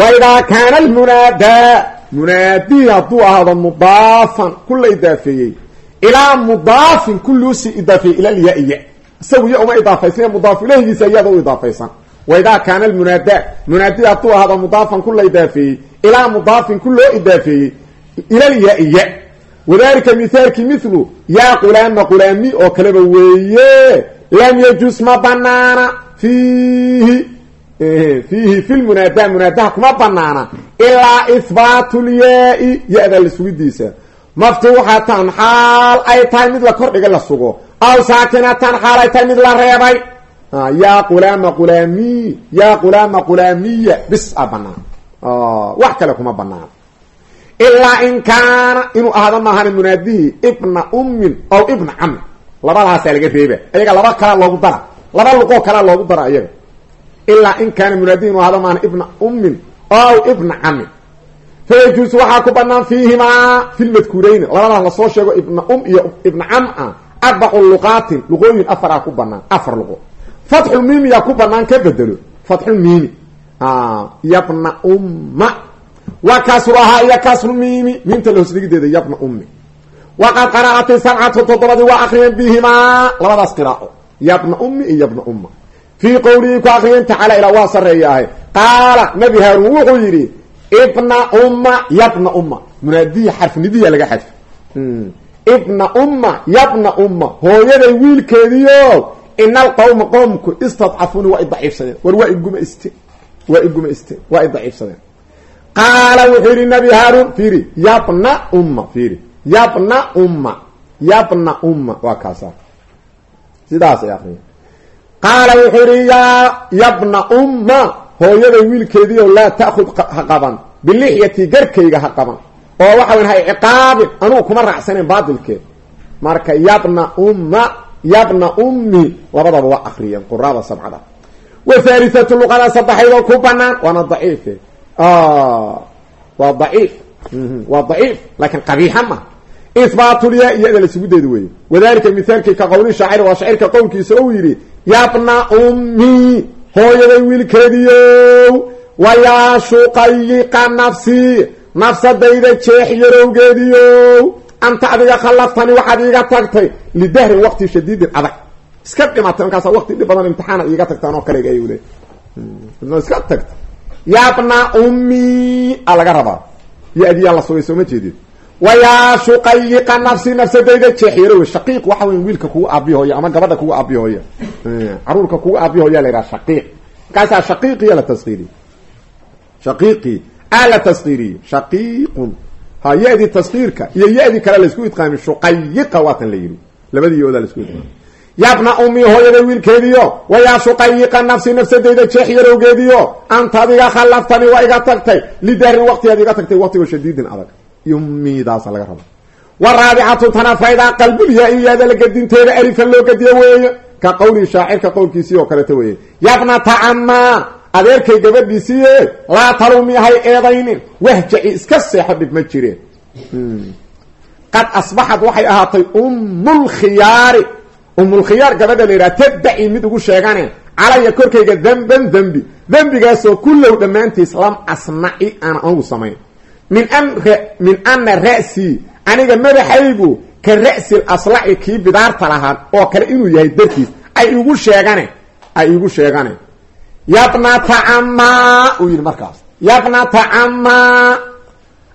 [SPEAKER 1] waidaa kaana almunaadaa munaadii hadduu ahaado mudaafan ku la idaafeeyey ilaa mudaafin ku loosii idaafeeyey ila isagu ya uma idaafaysan mudaaf ilahgiisa iyada u idaafaysan. Waidaa kaana almunaadaa munaadii hadduu ahaado mudaafan ku la idaafeeyey ilaa mudaafin ku loo idaafeeyey ila lyaa-iya wadalika mithaalki mithlu yaa qulaama qulaami oo kaleba weeye lam yajus ma banaana fiihi fiihi fi lmunaadaa munaadaha kuma banaana ilaa ihbaatu lyaa-i ya-da la sugidiisa. Maftuuxatan xaal ay tahay mid la kordhiga la sugo aw saakinatan xaal ay tahay mid la reebay. Yaa qulaama qulaamiy yaa qulaama qulaamiya bis a banaan. Wax kale kuma banaan. Ilaa in kaana inuu ahaado maahan munaadihii ibna ummin aw ibna camin labadaasaa laga reeba ayaga laba kalaa loogu dara. Laba luqoo kalaa loogu dara ayaga. Ilaa in kaana munaadihi inuu ahado maahan ibna ummin aw ibna camin fayajuusu waxaa ku banaan fiihimaa fi lmadkuurayni labadaas la soo sheego ibna um iyo ibna cam a arbacu luqaatin luqooyin afaraa ku banaan afar luqo fatxulmiimi yaa ku banaan ka bedelo fatxulmiimi yabna umma wa kasruhaa iyo kasrumiimi miimta la hoosdhigideeda yabna ummi waqad qara'ati sabcatu toddobadii waa akriyeen bihimaa labadaas qiraao yabna ummi iyo yabna umma fii qowlihii ku akriyeen tacaala ilaa waa sareeyaahay qaala nabi haaruun wuxuu yidhi ibna umma yabna umma munaadihi xarfnidiya laga xadfa ibna umma yabna umma. Hooyaday wiilkeediio ina alqawma qowmku istadcafuni waa i daciifsadeen. War waa igumaiste waa igumaiste waa i daciifsadeen. Qaala wuxuu yidhi nabi haaruun fiiri yabna umma fiiri yabna umma yabna umma. Waa kaasa sidaasay akriya qaala wuxuu yidhi yaa yabna umma hooyaday wiilkeediio laa ta'khud ha qaban. Bilixyati garkayga ha qaban oo waxa weyn ha ciqaabin anugu kuma raacsanayn baatilkeed marka yabna umma yabna ummi labadaba waa akriyeen quraada sabcada. Wa thalithatu luqada saddexaydoo ku banaan waana daciife waa daciif. Waa daciif laakiin qabiixa ma ihbaatulyaa iyada lasugu deedi weeye. Wadalika mithaalkii ka qowli shaacir waa shaacirka qowlkiisa ou yidhi yabna ummi hooyaday wiilkeediiow wayaa shuqayiqa nafsi nafsadayda jeex yarowgeediiow anta adiga khallaftani waxaad iiga tagtay. Lidahrin waqti shadiidin adag. Iska dhimatay markaasa waqti dhib badan imtixaana iiga tagtaan oo kalega ayuu le iska tagta yabna ummi a laga rabaa. Yo adiyaa la sugay soo ma jeedid wayaa shuqayiqa nafsi nafsadayda jeex yarowe shaqiiq waxa weyn wiilka kugu aabihooya ama gabadha kugu aabihooya caruurka kugu aabihooya la yidhaha shaqiiq. Markaasaa shaqiiqiya la taskiiriy shaqiiqii a la taskiiriye shaqiiqun. Ha ya-dii taskiirka iyo ya-dii kale la isku idqaami shuqayiqa waatan la yidhi. Labadii yoodaa la isku idqaami yabna ummi hooyaday wiilkeediio wayaa shuqayiqa nafsi nafsadayda jeex yarowgeediio anta adiga khallaftani waa iga tagtay. Lidaarin waqtigaad iga tagtay waqtigoo shadiidin adag. Yumidaasa laga raba wa raabicatu tanafayda qalbulyaa iyaada la gedinteeda alifan loo gediyo weeye ka qowlii shaacirka qowlkiisii oo kaleeto weeye yabnata camaa adeerkay gabadhiisiiye laa talumi hay eedaynin. Wahjaci iska seexo dhib ma jireen. Qad asbaxad waxay ahaatay ummulkhiyaari ummulkhiyaar gabadha la yidhaha mid ugu sheegane calaya korkayga demban dembi dembigaasoo kullow dhammaantiis lam asnaci aan anugu samayn. Min min ana ra'sii aniga madaxaygu ka ra'si aslaci kii bidaarta lahaa oo kale inuu yahay dartiis ay igu sheegane ay igu sheegane yabnata camaa uu yidhi markaas. Yabnata camaa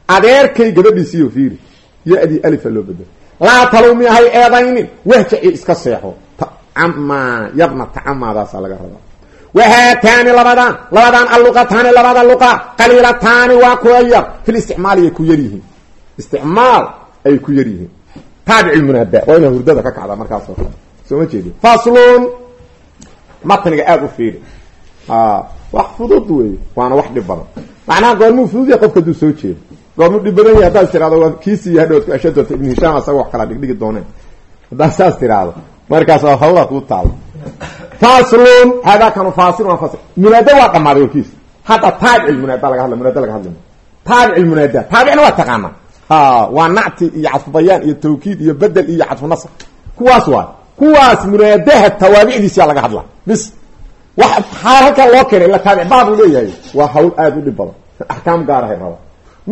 [SPEAKER 1] adeerkay gabadhiisiiyo fiiri ya-dii alifa loo bedelo. Laa talumi hay eedaynin wahjaci iska seexo. Camaa yabnata camaadaasaa laga rabaa. Wahaataani labadaan labadaan alluqataani labada luqa qaliilataani waa kuwa yar. Fil isticmaali ay ku yar yihiin. Isticmaal ay ku yar yihiin. Taabici munaada waa inaa hurdada ka kacda markaasoo kale. Soo ma jeedi faslun matniga aada u fiiri wax fudud wey waana wax dhib badan. Macnaha goormuu fudud yahay qofka haduu soo jeedo. Goormuu dhib badan yahay haddaad tirahdo waa kiisiiyo hadhood ku esha doonta ibn hishaam asaga wax kala dhigdhigi dooneen. Haddaad saas tiraahdo markaas waa hawlaa kuu taalo faslun haadaa kanu fasil waa fasl. Munaada waa dhamaaday warkiis hadda taabici munaada laga hadla munaada laga hadlay. Taabici munaada taabicina waa taqaana waa nacti iyo cadfu bayaan iyo tawkiid iyo bedel iyo cadfu nasr. Kuwaas waa kuwaas munaadaha tawaabicdiisiyaa laga hadla bis wax xaal halkan loo keenay ila taabic baab uu leeyahay. Waa hawl aada u dhib badan. Axkaam gaarahay raba.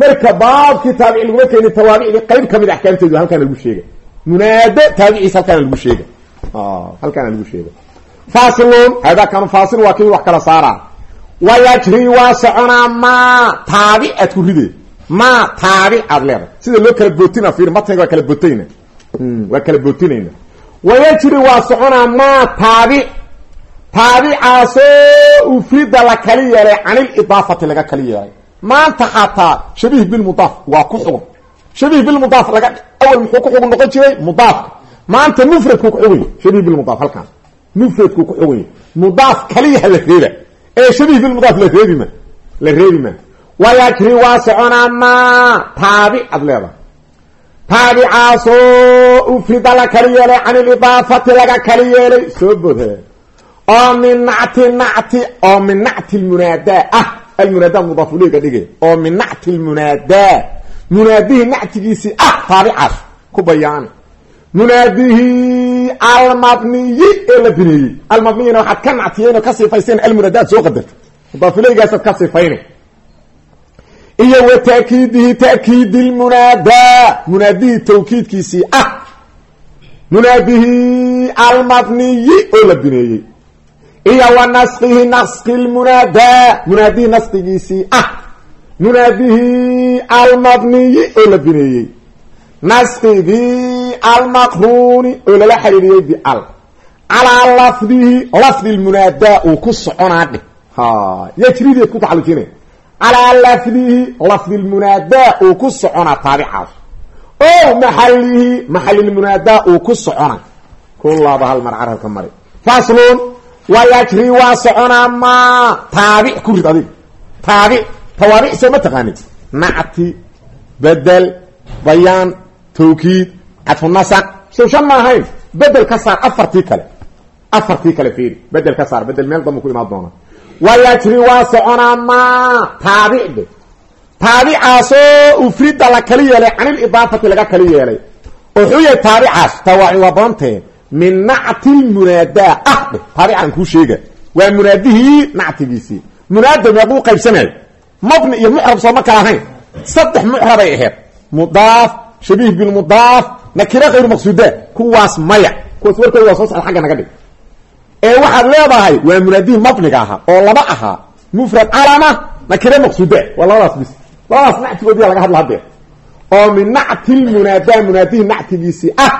[SPEAKER 1] Marka baabkii taabici laguma keenin tawaabicdii qayb ka mid axkaamteedu halkaana lagu sheegay. Munaado taabiciis halkaana lagu sheega halkaana lagu sheega faslun haadaa kanu fasil waa kii wax kala saaraa. Wayajri waa soconaa maa taabic aad ku ridee. Maa taabic aad leedahay. Sida loo kala bootina fiir matniga waa kala bootayna waa kala bootinayna. Wayajri waa soconaa maa taabic taabicaasoo ufrida la kali yeelay canilidaafati laga kali yeelay. Maanta xataa shabiih bilmudaaf waa ku xugun. Shabiih bilmudaaf laga awal muxuu ku xugun noqon jiray? Mudaafka maanta mufradku ku xuganya shabiih bilmudaaf halkaan mufradku ku xuganya mudaaf kaliyaha la reeba ee shabiih bilmudaaf la reebima la reebi ma. Wayajri waa soconaa maa taabic ad leedahay. Taabicaasoo ufrida la kali yeelay canilidaafati laga kali yeelay. Soo bodhe oo min nacti nacti oo min nacti lmunaadaa. Ah almunaada mudaaf uleega dhige oo min nacti lmunaadaa. Munaadihii nactigiisii ah taabicaas ku bayaani munaadihii almabniyi ee la bineeyey almabniyina waxaad ka nactiyeen oo ka sifayseen almunaadaad soo qadarta mudaaf uleegaasaad ka sifayna iyo wa taakiidihi taakiidi lmunaadaa munaadihii tawkiidkiisii ah. Munaadihii almabniyi oo la bineeyey iyo wa naskihi naski lmunaadaa munaadihii naskigiisii ah munaadihii almabniyi oo la bineeyey naskigii almaqruuni oo lala xiriiriyey bial calaa lafdihi lafdi lmunaadaa uu ku soconaa dheh yajrideed ku tacalujina calaa lafdihi lafdi lmunaadaa uu ku soconaa taabicaas o maxalihi maxalilmunaadaa uu ku socona kulaaba hal mar wa yajri waa soconaa maa taabic ku rid adiga taabic tawaabic soo ma taqaanid nacti bedel bayaan tawkiid cadfu nasaq sow shan ma ahayn bedel ka saar afartii kale afartii kale fiiri bedel ka saar bedel meel dambu ku imaan doona wa yajri waa soconaa maa taabic de taabicaasoo ufrida la kali yeelay canilidaafati laga kali yeelay oo wuxuu yahay taabicaas tawaaci waa badantee min nacti lmunaadaa ah dhe taabicaan kuu sheega. Waa munaadihii nactigiisii. Munaada meequu qaybsanayo mabni iyo mucrab sooma kala ahayn saddex mucrabay aheyd mudaaf shabiih bilmudaaf nakira kayru maqsuuda. Kuwaas maya. Kuwaas warkooda waa soo socda xagga naga dhig. Ee waxaad leedahay waa munaadihii mabniga ahaa oo laba ahaa. Mufrad calama nakira maqsuuda. Waa labadaas bis labadaas nactigoodiya laga hadla oo min nacti lmunaadaa munaadihii nactigiisii. Ah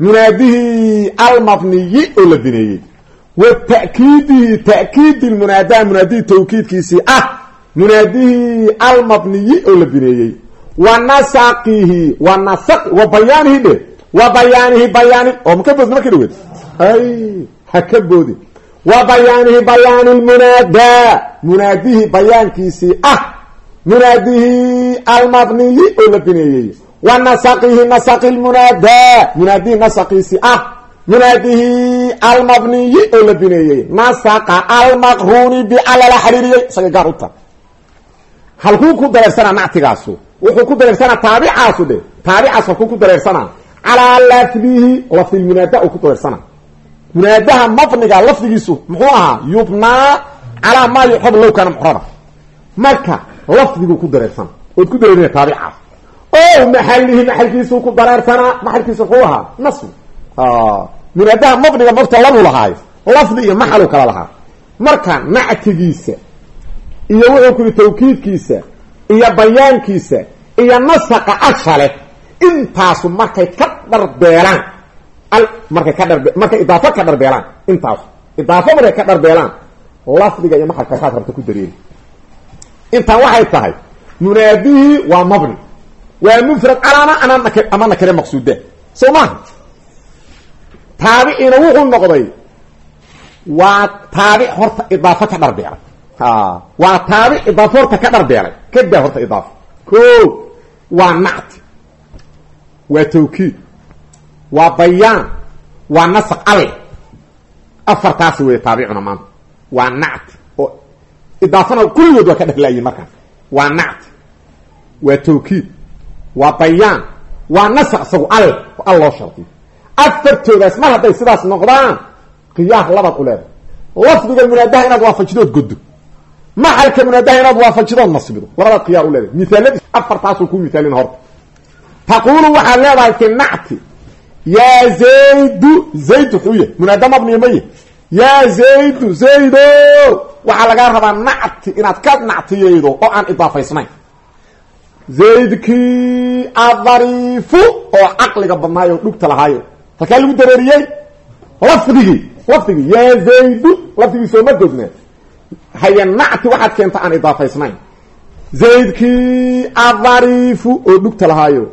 [SPEAKER 1] munaadihii almabniyi oo la bineeyey wa ta'kiidihi ta'kiidi lmunaadaa munaadihii tawkiidkiisii ah munaadihii almabniyi oo la bineeyey wa nasaqihi wa nasaq wa bayaanihi dhe wa bayaanihi bayaani oo maka boodin marka dhaweed ay ha ka boodin. Wa bayaanihi bayaani lmunaadaa munaadihii bayaankiisii ah munaadihii almabniyi oo la bineeyey wa nasaqihi nasaqi lmunaadaa munaadihii nasaqiisi ah. Munaadihii almabniyi oo la bineeyey. Nasaqa almaqruuni biala la xiriiriyey isaga gaar u ta halkuu ku dareersanaa nactigaasu. Wuxuu ku dareersanaa taabicaasu dhe taabicaas halkuu ku dareersanaa calaa lafdihi lafdilmunaadaa uu ku dareersanaa munaadaha mabniga lafdigiisu muxuu ahaa yubnaa calaa maa yuxab low kaana dareersana taabicaas o maxalihi maxalkiisuu ku dareersanaa maxalkiisu muxuu ahaa nasbi munaadaha mabniga mogta labuu lahaayo lafdi iyo maxaluu kala lahaa. Marka nactigiisa iyo wuxuu ku yihi tawkiidkiisa iyo bayaankiisa iyo nasaqa ashale intaasu markay ka dharbeelaan. Markay ka dharbe markay idaafo ka dharbeelaan intaasu. Idaafo markay ka dharbeelaan lafdiga iyo maxalka kaad rabta ku dareeri intaan waxay tahay munaadihii waa mabni waa mufrad calama ama nakire maqsuuda soo maaha taabiciina wuxuu noqday waa taabic horta idaafo ka dharbeelay waa taabic idaafo horta ka dharbeelay kadaa horta idaafo ko waa nacti waa tawkiid waa bayaan waa nasaq alle afartaasi wey taabicuna maanta. Waa nacti oo idaafana kulligood waa ka dharlaayiin markaas waa nacti waa tawkiid waa bayaan. Waa nasaq isagu alle al loo shardiyo afartoodaas mar hadday sidaas noqdaan qiyaas labaad u leedahay. Lafdiga munaadaha inaad waafajidood goddo. Maxalka munaadaha inaad waafajidood nasbido. Labadaad qiyaa u leedahay. Mihaaladiis afartaasuu ku mihaalin horta taquulu waxaad leedahay fi nacti. Yaa zaydu zayd wuxuu yahay munaada mabniya maye yaa zaydu zaydo! Waxaa lagaa rabaa nacti inaad ka nactiyeydo oo aan idaafaysnayn zaydkii adariifu oo caqliga badnaayo dhugta lahaayo. Halkaa lagu dareeriyey? Lafdigii lafdigii. Yaa zaydu lafdigii sooma godna haye nacti waxaad keenta aan idaafaysnayn zaydkii adariifu oo dhugta lahaayo.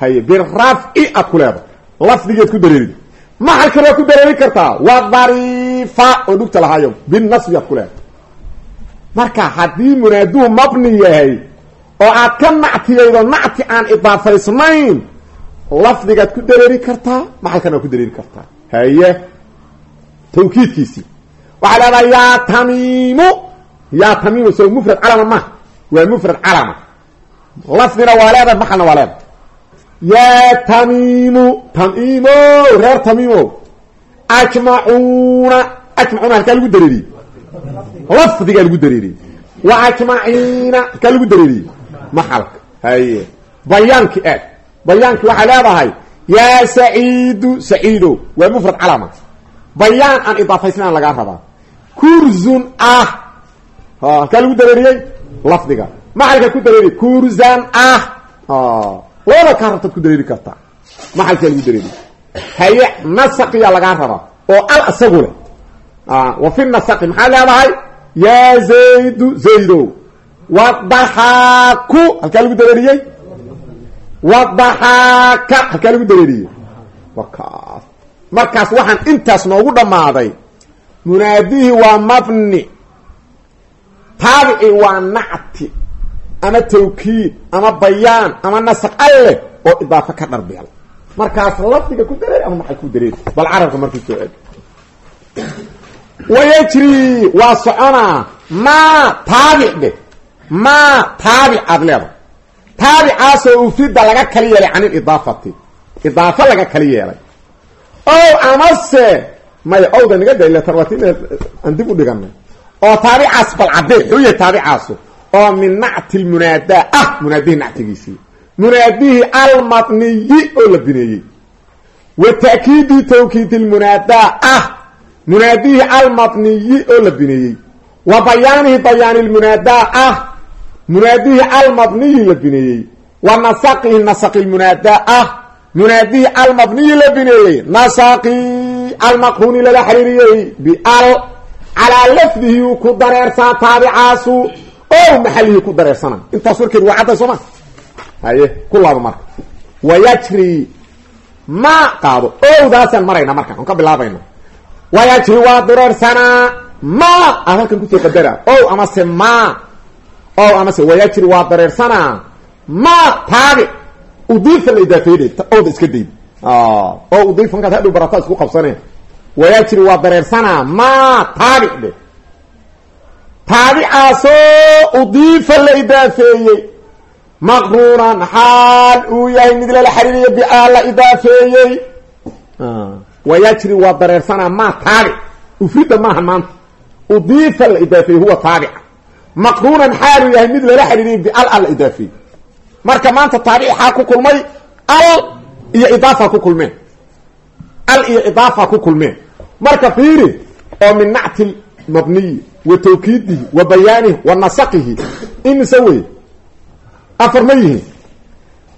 [SPEAKER 1] Haye birafci aad ku leedahay. Lafdigeed ku dareerida. Maxal kale waa ku dareeri kartaa. Waa dariifa oo dhugta lahaayo. Binasbi aad ku marka haddii munaaduhu mabni yahay oo aad ka nactiyaydo nacti aan idaafaysnayn lafdigaad ku dareeri kartaa maxalkana waa ku dareeri kartaa. Haye tawkiidkiisii waxaa leedahay yaa tamiimu yaa tamiimu so mufrad calama ma waa mufrad calama. Lafdina waa leedahay maxalna waa leedahay. Yaa tamiimu tamiimo reer tamiimo ajmacuuna ajmacuuna halkaa lagu dareeriyey lafdigaa lagu dareeriyey wa ajmaciina halkaa lagu dareeriyey maxalka. Haye. Bayaankii aad. Bayaankii waxaa leedahay yaa saciidu saciido waa mufrad calama. Bayaan aan idaafaysnaan lagaa rabaa. Kurzun ah. Halkaa lagu dareeriyey? Lafdiga. Maxalka ku dareeriy kurzan ah. Labada kaa rabtaad ku dareeri kartaa maxalkaa lagu dareeriye haye nasaqiyaa lagaa rabaa oo al isagu leh. Wa fi nasaqi maxaad leedahay? Yaa zaydu zaydo wadaxaaku halkaa lagu dareeriyey? Wadaxaaka halkaa lagu dareeriyey. Wakaas markaas waxaan intaas noogu dhammaaday. Munaadihii waa mabni. Taabici waa nacti. Ama tawkiid ama bayaan ama nasaq alleh oo idaafo ka dharbeel markaas lafdiga ku dareer ama maxay ku dareer bal carabka markuu soo eg wayajri waa soconaa maa taabic maa taabic aada leedahay taabicaasoo ufida laga kala yeelay can ilidaafati idaafo laga kala yeelay. Ow amase maya owda naga dayla tarwatin aan dib u dhiganay. Oo taabicaas bal caddee xuya taabicaasu oo min nacti lmunaadaa ah munaadihii nactigiisii. Munaadihii almatniyi oo la bineeyey. Wa ta'kiidi tawkiid lmunaadaa ah munaadihii almatniyi oo la bineeyey. Wa bayaanihi bayaani lmunaadaa ah munaadihii almabniyi la bineeyey. Wa nasaqihi nasaqi lmunaadaa ah munaadihii almabniyi la bineeyey. Nasaqi almaqruuni lala xiriiriyey. Bial calaa lafdihi uu ku dareersaa taabicaasu. O maxalihii ku dareersana intaas warkeed waa cadday soo ma haye ku laabo marka. Wayajri ma qaado. Owdaasaan marayna marka aan ka bilaabayna wayajri waa dareersanaa. Ma aad o amase wayajri waa dareersanaa ma taabic udiifa la idaafeynay owda iska dayd oo udiifa markaad hadhow barata isku qabsaneen wayajri waa dareersanaa ma taabic dhe taabicaasoo udiifa la idaafeeyey. Maqruunan xaal uu yahay mid lala xariiriyo biaa la idaafeeyey. Wayajri waa dareersanaa ma taabic ufrida maaha maanta. Udiifa la idaafeeyey huwa taabica maqruunan xaal uu yahay mid lala xariiriyo bial a la marka maanta taabici ku kulmay al iyo idaafa ku kulmeen. Al iyo idaafa ku kulmeen. Marka fiiri oo min nacti mabniyi wa tawkiidihi wa bayaanihi wa nasaqihi imise wey afar ma yihiin.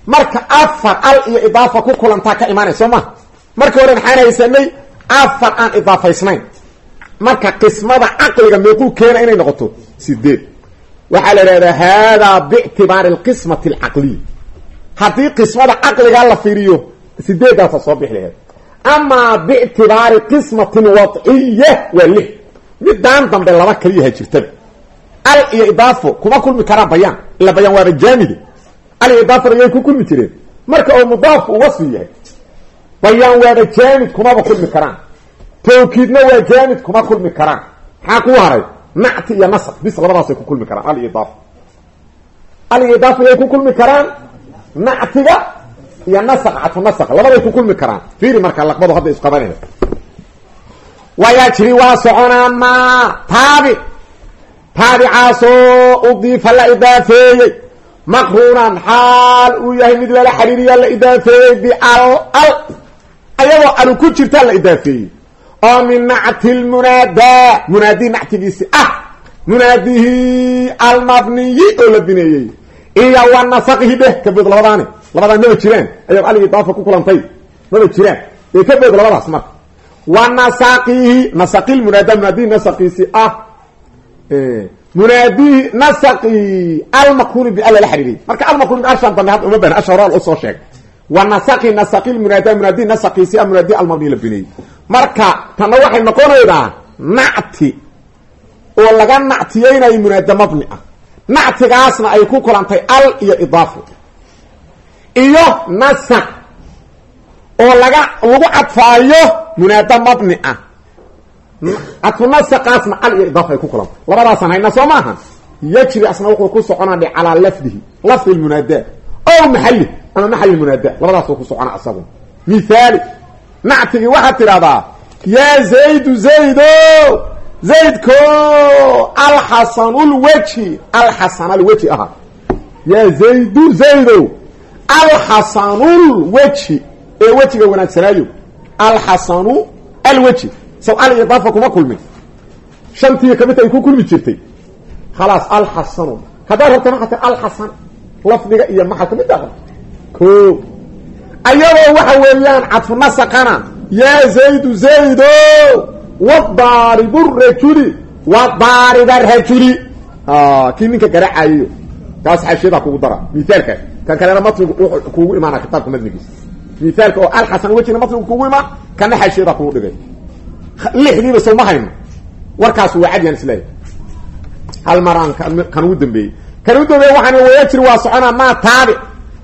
[SPEAKER 1] Marka afar al iyo idaafa ku kulantaa ka imaanay soo ma. Marka hore maxaan afar aan idaafaysnayn marka qismada caqliga meequu keena inay noqoto sideed waxaa la idhahdaa haadaa biictibaari alqismati alcaqliya haddii qismada caqligaa la fiiriyo sideeddaasa soo bixi laheed amaa biictibaari qismatin wadciya waa lix midaan dambe laba kaliyaha jirtaba. Al iyo kuma kulmi karaan bayaan. Ila bayaan waaba jaamide al iyo idaafona ku kulmi jireen. Marka oo mudaaf uu wasfi yahay bayaan waaba jaamid kumaba kulmi karaan tawkiidna waa jaamid kuma kulmi karaan. Maxaa kuu haray nacti iyo nasq bis labadaasay ku kulmi karaan. Al iyo idaafo al iyo idaafo yay ku kulmi karaan. Nactiga iyo nasq cadfu nasq labaday ku kulmi karaan. Fiiri marka laqbadu hadda isqabanaya wayajri waa soconaa maa taabic taabicaasoo udiifa la idaafeeyey. Maqruunan xaal uu yahay mid lala xariiriya la idaafeeyey. Bial al ayadoo alu ku jirtaa la idaafeeyey oo min nacti lmunaadaa munaadii nactigiisi ah. Munaadihii almabniyi oo la bineeyey. Iyo wa nasaqihi dheh kabood labadaani. Labadaan maba jiraan. Ayao al idaafa ku kulantay. Maba jiraan. Ee ka bood labadaas marka. Wa nasaqihi nasaqi munaada munaadihi nasaqiisi ah. Munaadihi nasaqi almaqruuni bial lala xariiriyey marka almaqruuni biashan dambe hadda uma bahna asha horaal u soo sheegay. Wa nasaqi nasaqi munaada munaadihi nasaqiisi ah. Munaadihi marka tanna waxay noqonaydaa nacti oo laga nactiyeynayo munaada mabni ah. Nactigaasna ay ku kulantay al iyo idaafo iyo nasaq oo laga lagu cadfaayo munaada mabni ah. Cadfu nasaqaasna al iyo idaafa ay ku kulantay. Labadaasaan hayna soo maaha? Yajri asna wuxuu ku soconaa dhe calaa lafdihi lafdi lmunaada o maxali ama maxali munaada labadaasuu ku socona asagu. Mithaali nactigii waxaad tidhahdaa yaa zaydu zaydo! Zaydko! Alxasanulweji alxasanalweji ahaa. Yaa zaydu zaydo! Alxasanulweji ee wejiga wanaagsanaayo alxasanu alweji saw al idaafa kuma kulmin. Shantii kamidta ay ku kulmi jirtay. Khalaas alxasanu haddaad rabtana waxaa tir alxasan lafdiga iyo maxalka middaa qabto ko ayadoo waxa weeyaan cadfu nasaqana yaa zaydu zaydo! Wadaaribu rajuli. Wadaariba rajuli. Kii ninka garaacayayo kaas xaashiyada kugu dara. Miaalkaas kan kalena matnigu kugu imaana kitaabka madnigiisa miaalka oo alxasan jira matnigu kugu imaan kana xaashiyada kugu dhigay. Lixdiiba soma hayno. Warkaas waa cadyan isleeyahy hal maraan kan ugu dambeeyey. Kan ugu dambeeye waxaan wayajri waa soconaa maa taabic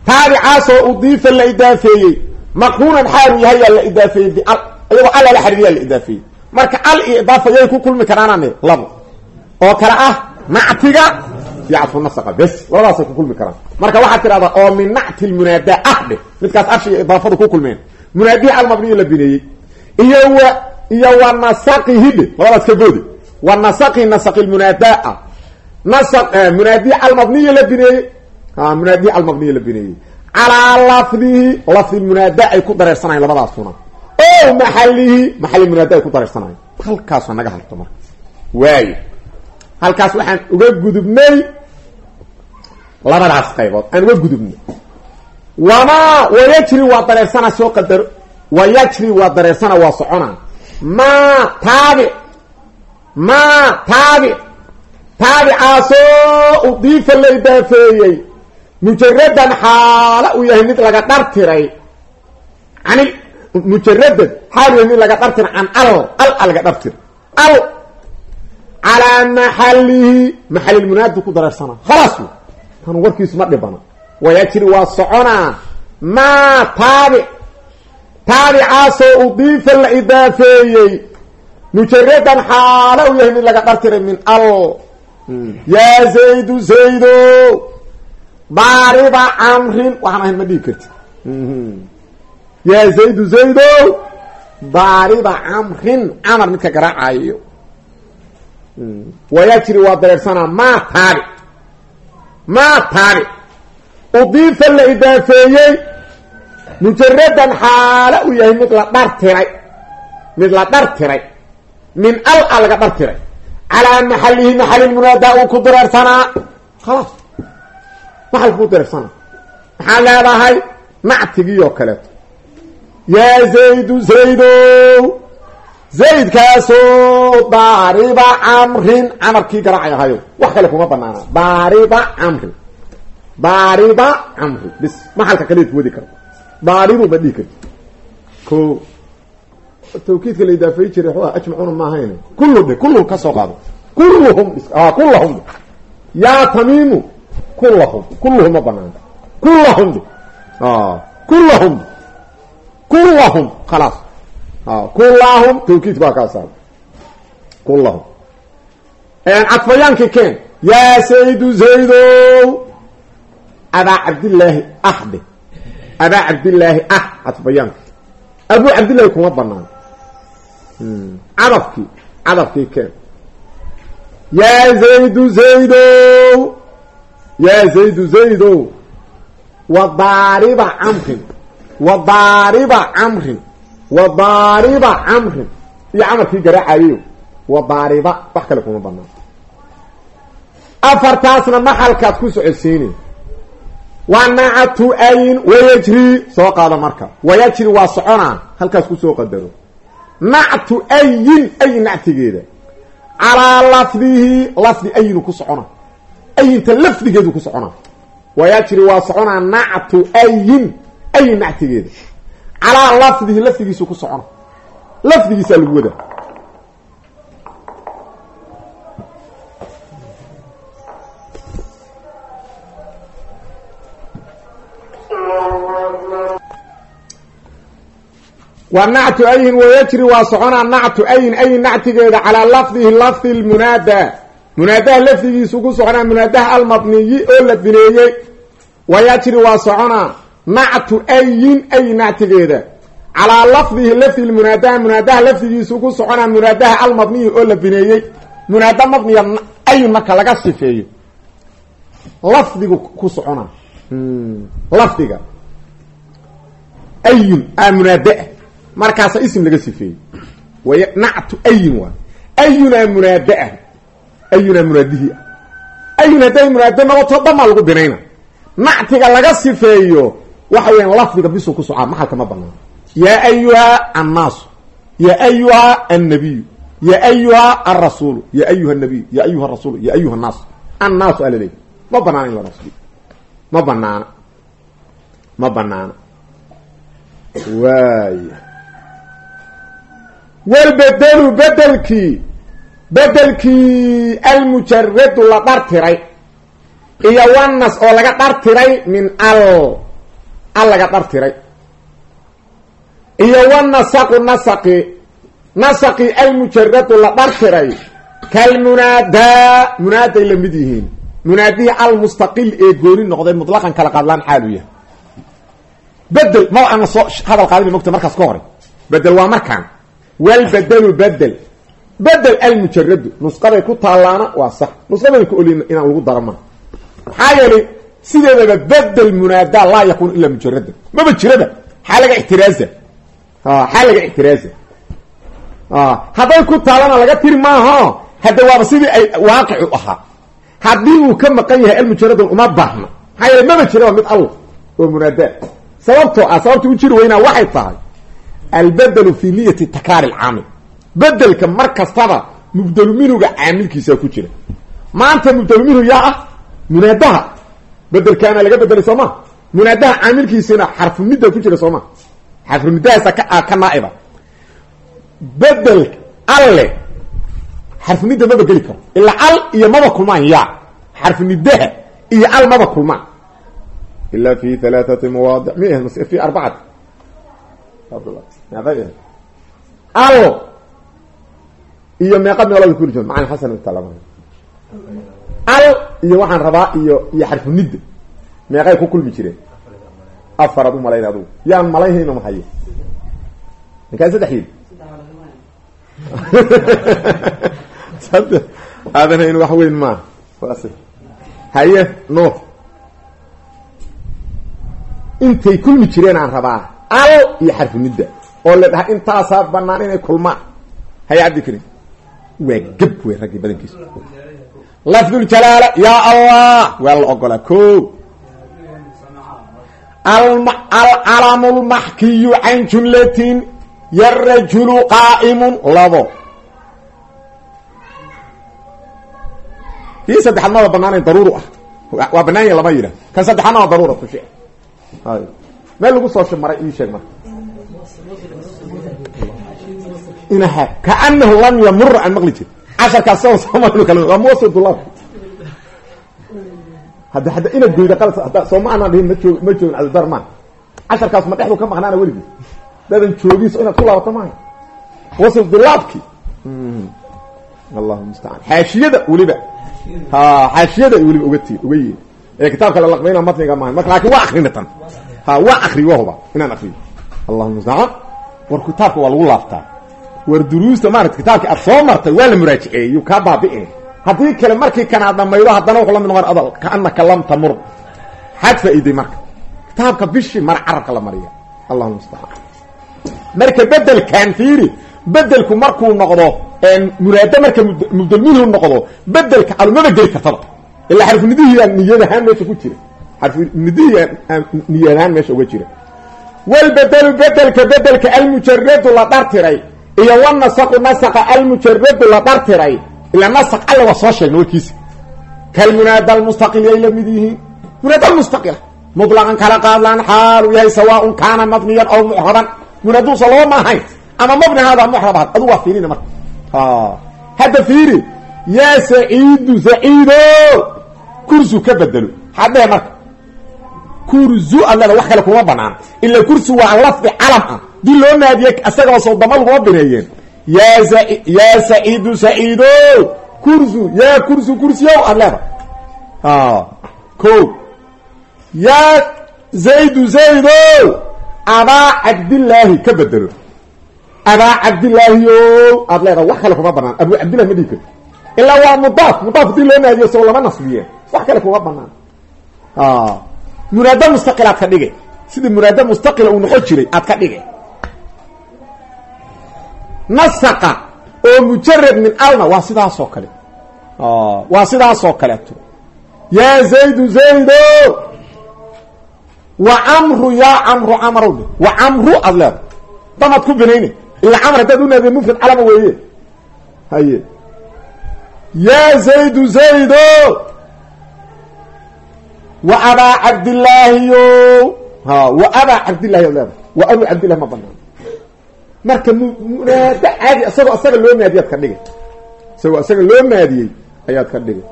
[SPEAKER 1] taabicaasoo udiifa la idaafeeyey maqruunan xaalu yahay yaa la idaafeeyey bial iyagoo alla la xariiriyaa la idaafeeyey. Marka al iyo idaafa yay ku kulmi karaanane labo. Oo kale ah nactiga iyo cadfu nasaqa bes labadaasay ku kulmi karaan. Marka waxaad tidhahdaa oo min nacti lmunaada ah dheh midkaas arshi iyo idaafadu ku kulmeen. Munaadihi almabniyo la bineeyey. Iyo wa iyo wa nasaqihi dheh labadaas ka lmunaadaa munaadihi almabniyo la bineeyey calaa lafdihi lafdi munaada ay ku dareersanayen labadaasuna. O maxalihi maxali munaada ay ku dareersanayen halkaasa naga harto marka. Waayo. Halkaas waxaan uga gudubnay labadaas qaybood. Aan uga gudubnay. Wamaa wayajri waa dareersana soo qadaro wayajri waa dareersana waa socona maa taabic maa taabic taabicaasoo udiifa la idaafeeyey mujaradan xaala uu yahay mid laga dhartiray. Can mujaradan xaal yahay mid laga dhartiray can al al a laga dhartiray. Al calaa maxalihi maxalilmunaadi ku dareersana khalaas kan warkiisu ma dhibana. Wayajri waa soconaa maa taabic taabicaasoo udiifa la idaafeeyey. Mujaradan xaala uu yahay mid laga dhartiray min al. Yaa zaydu zaydo daariba camrin waxaan ahayn ma dhigi karti yaa zaydu zaydo! Daariba camrin camar midka garaacayo. Wayajri waa dareersanaa maa taabic maa taabic udiifa la idaafeeyey mujaradan xaala uu yahay mid la dhartiray. Mid la dhartiray. Min al a laga dhartiray. Calaa maxalihi maxalilmunaadaa uu ku dareersanaa khalaas maxal ku dareersana maxaa leedahay? Nactigii oo kaleeto. Yaa zaydu zaydow zaydkaasoo daariba camrin camarkii garaacay ahayo. Wax kale kuma banaana daariba camrin daariba camrin bis maxalka kaleed wadi karta daaribu ma dhihi karti ko tawkiidka la idaafay jiray xu ajmacuna ma ahayn kullu dhe kullu ka soo qaado. Kulluhum kullahum yaa tamiimu kullahum kulluhum ma banaanta kullahum dhe kullahum kullahum khalaas kullahum tawkiid baa kaa saara kullahum cadfayaankii keen yaa saydu zaydow abaa cabdillaahi ah dhe abaa cabdillaahi ah cadfayaanki abu cabdillahi kuma banaan cadafkii cadafkii keen yaa zaydu zaydow yaa zaydu zaydow wa daariba camrin wa daariba camrin wa daariba camrin. Iyo camarkii garaacayo wa daariba wax kale kuma banaan. Afartaasna maxalkaad ku socodsiinay waa nacatu ayin wayajri soo qaada marka. Wayajri waa soconaa halkaas ku soo qadaro. Nactu ayin ayin nactigeeda. Calaa lafdihi lafdi ayinu ku socona ayinta lafdigeedu ku socona wayajri waa soconaa nactu ayin ayin nactigeeda calaa lafdihi lafdigiisu ku socona lafdigiisaa lagu wadaa wa nactu ayin wayajri waa soconaa nactu ayin ayin nactigeeda calaa lafdihi lafdi lmunaada munaadaha lafdigiisu ku soconaa munaadaha almabniyi oo la bineeyey wayajri waa soconaa nactu ayin ayin nactigeeda. Calaa lafdihi lafdi lmunaadaha munaadaha lafdigiisu ku soconaa munaadaha almabniyi oo la bineeyey munaada mabniya ayin marka laga sifeeyo lafdigu ku soconaa lafdiga. Ayun a munaadaah markaasa ism laga sifeeyey. Ayin ayunaa munaadihii ah ayun hadday munaado noqoto dhamaa lagu binayna nactiga laga sifeeyo waxa weyan lafdiga bisuu ku socaa maxalka ma banaano yaa ayuha annaasu ya ayuha annabiyu ya ayuha alrasuulu ya ayuha nabiyu ya ayuha rasuulu ya ayuha annaas annaasu aa laleeyahy ma banaana in la nasbiyo ma banaana ma banaana waaya walbedelu bedelkii bedelkii almujaradu la dhartiray iyo wanas oo laga dhartiray min al al laga dhartiray iyo wanasaqu nasaqi nasaqi almujaradu la dhartiray kalmunaadaa munaaday la mid yihiin. Munaadihii almustaqil ee gooni noqday mutlaqan kala qaadlaan xaalu yahay. Bedel ma ana soo hadal qaadina mogta markaas ka hore. Bedel waa markaan. Walbedelu bedel bedel almujaradu nusqaday ku taallaana waa sax. Nusqaday ku olin inaan lagu daro maa maxaa yeelay sideedaba bedel munaadaa laa yakun ilaa mujarada maba jiraba? Xaa laga ixtiraaza? Xaa laga ixtiraaza? Hadday ku taalana laga tiri maaho hadda waaba sidii ay waaqicu ahaa. Haddii uu ka maqan yahay almujaradun uma baahna. Maxaa yeele maba jiraba mid allah oo munaadaa. Sababtoo ah sababta u jiri weynaa waxay tahay albedelu fi niyati takraar alcaamil bedelka mar kastaba mubdelu minuga caamilkiisa ku jira. Maanta mubdelu minhu yaa ah munaadaha. Bedelkaana laga bedelay soo ma? Munaadaha caamilkiisina xarfunida ku jira soo ma? Xarfunidahaasa ka ka naa'iba. Bedel alle xarfunida maba geli karo. Ilaa al iyo maba kulmaan ya xarfunidaha iyo al maba kulmaan. Ila fi halaaثati mawaadic mi ah fi arbacati. Al iyo meeqa meelood ku rijoo macalin xasan talama al iyo waxaan rabaa iyo iyo xarfunidda meeqay ku kulmi jireen. Afaraad u malayn adugu. Yaan malayhayno mahaye ninkaan saddexdeed aadan hayn wax weyn maaha haye no intay kulmi jireen aan rabaa al iyo xarfunidda oo la dhaha intaasaa banaan inay kulmaan. Haya cabdikrim waa gab wey raggii badankiisa lafduljalaala yaa allah waa la ogolaa ko alcalamu lmaxkiyu can jumlatin yarajulu qaa'imun labo. Kii saddexaad maba banaanayn daruuru ah. Waa banaanya lama yidhah kan saddexaadna waa daruura meel lagu soo maray ii sheeg inaha kaanahu lam yamura aan maqli jir casharkaas sao soomaalnu kal waa muwasidulab hadda hadda inaad goyda qalad hadda soo ma aanaan dhihin ma joog ma joogin cadadar maa casharkaas ma dhexdu ka maqnaana weligii dadan joogiis inaad ku laabato maaha wasidulaabki allahu mustacaan xaashiyada weliba ha xaashiyada weliba uga ti uga yihiin ee kitaabka la laqbayna matniga maaha marka laakin waa akrina tan ha waa akri wahuba inaan akriyo allahu mustacaan war kitaabka waa lagu laabtaa war duruusta maarata kitaabkii aad soo martay waa la muraajiceeyey yuu kaa baabi'e haddii kale markii kan aad dhamaydo haddana wuxuu la mid noqon adal kaanaka lam tamur. Xaad faa'iiday marka. Kitaabka bishii mar carabka la mariya allahu mustacaan. Marka bedelkan fiiri bedelku markuu noqdo munaado marka mubdalminhu noqdo bedelka alumaba geli kartaba. Ilaa xarfunidihiyaa niyad ahaan meesha ku jira. Xarfunidihiyaa niyad ahaan meesha uga jira. Walbedelu bedelka bedelka almujaradu la dhartiray iyo wanasaqu nasaqa almujaradu la dhartiray ila nasaq alle waa soo sheegna warkiisa kalmunaada almustaqil yay la mid yihiin. Munaada almustaqila kala qaadlaan xaalu yahay sawaaun kaana mabniyan aw muxraban munaaduusa laba ma ama mabni haada muxrabaad adu waa fiirina marka. Hadda fiiri yaa saciidu saciido! Kursu ka bedelo hadhee marka. Kurzu allada wax kale kuma banaan ila kursu waa lafdi calam ah dii loo naadiye isagoo soo dama laguma bineeyeen yaa saciidu saciido kursu yaa kursu kursiyow aad leeda ko yaa zaydu zaydo abaa cabdillaahi ka bedelo. Abaa cabdillaahi o aad leeda wax kale kuma banaan abu cabdillahi ma dhihi karto ilaa waa mudaaf mudaaf dii loo naadiye soo lama nasbiyeen. Wax kale kuma banaan munaado mustaqil aad ka dhige sidii munaado mustaqila uu noqon jiray aad ka dhige nasaqa oo mujarad min alna waa sidaasoo kale. Waa sidaasoo kaleeto yaa zaydu zaydo! Wa camru yaa camru camrow dhe wa camru aad leeda damaad ku binayne. Ila camr haddaad u naadiya mufrad calama weeye. Haye. Yaa zaydu zaydo! Wa abaa cabdillaahiyo ha wa abaa cabdillahi marka munaado caadi isagoo isaga loo naadiyaad ka dhigay. Isagoo isaga loo naadiyey ayaad ka dhigay.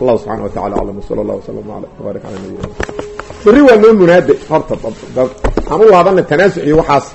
[SPEAKER 1] Allahu subxana wa tacala aclam sala allah wasalam ala wabaarik ala nabiyina berri waa noo munaade. Horta aan u laabana tanaasuc iyo waxaas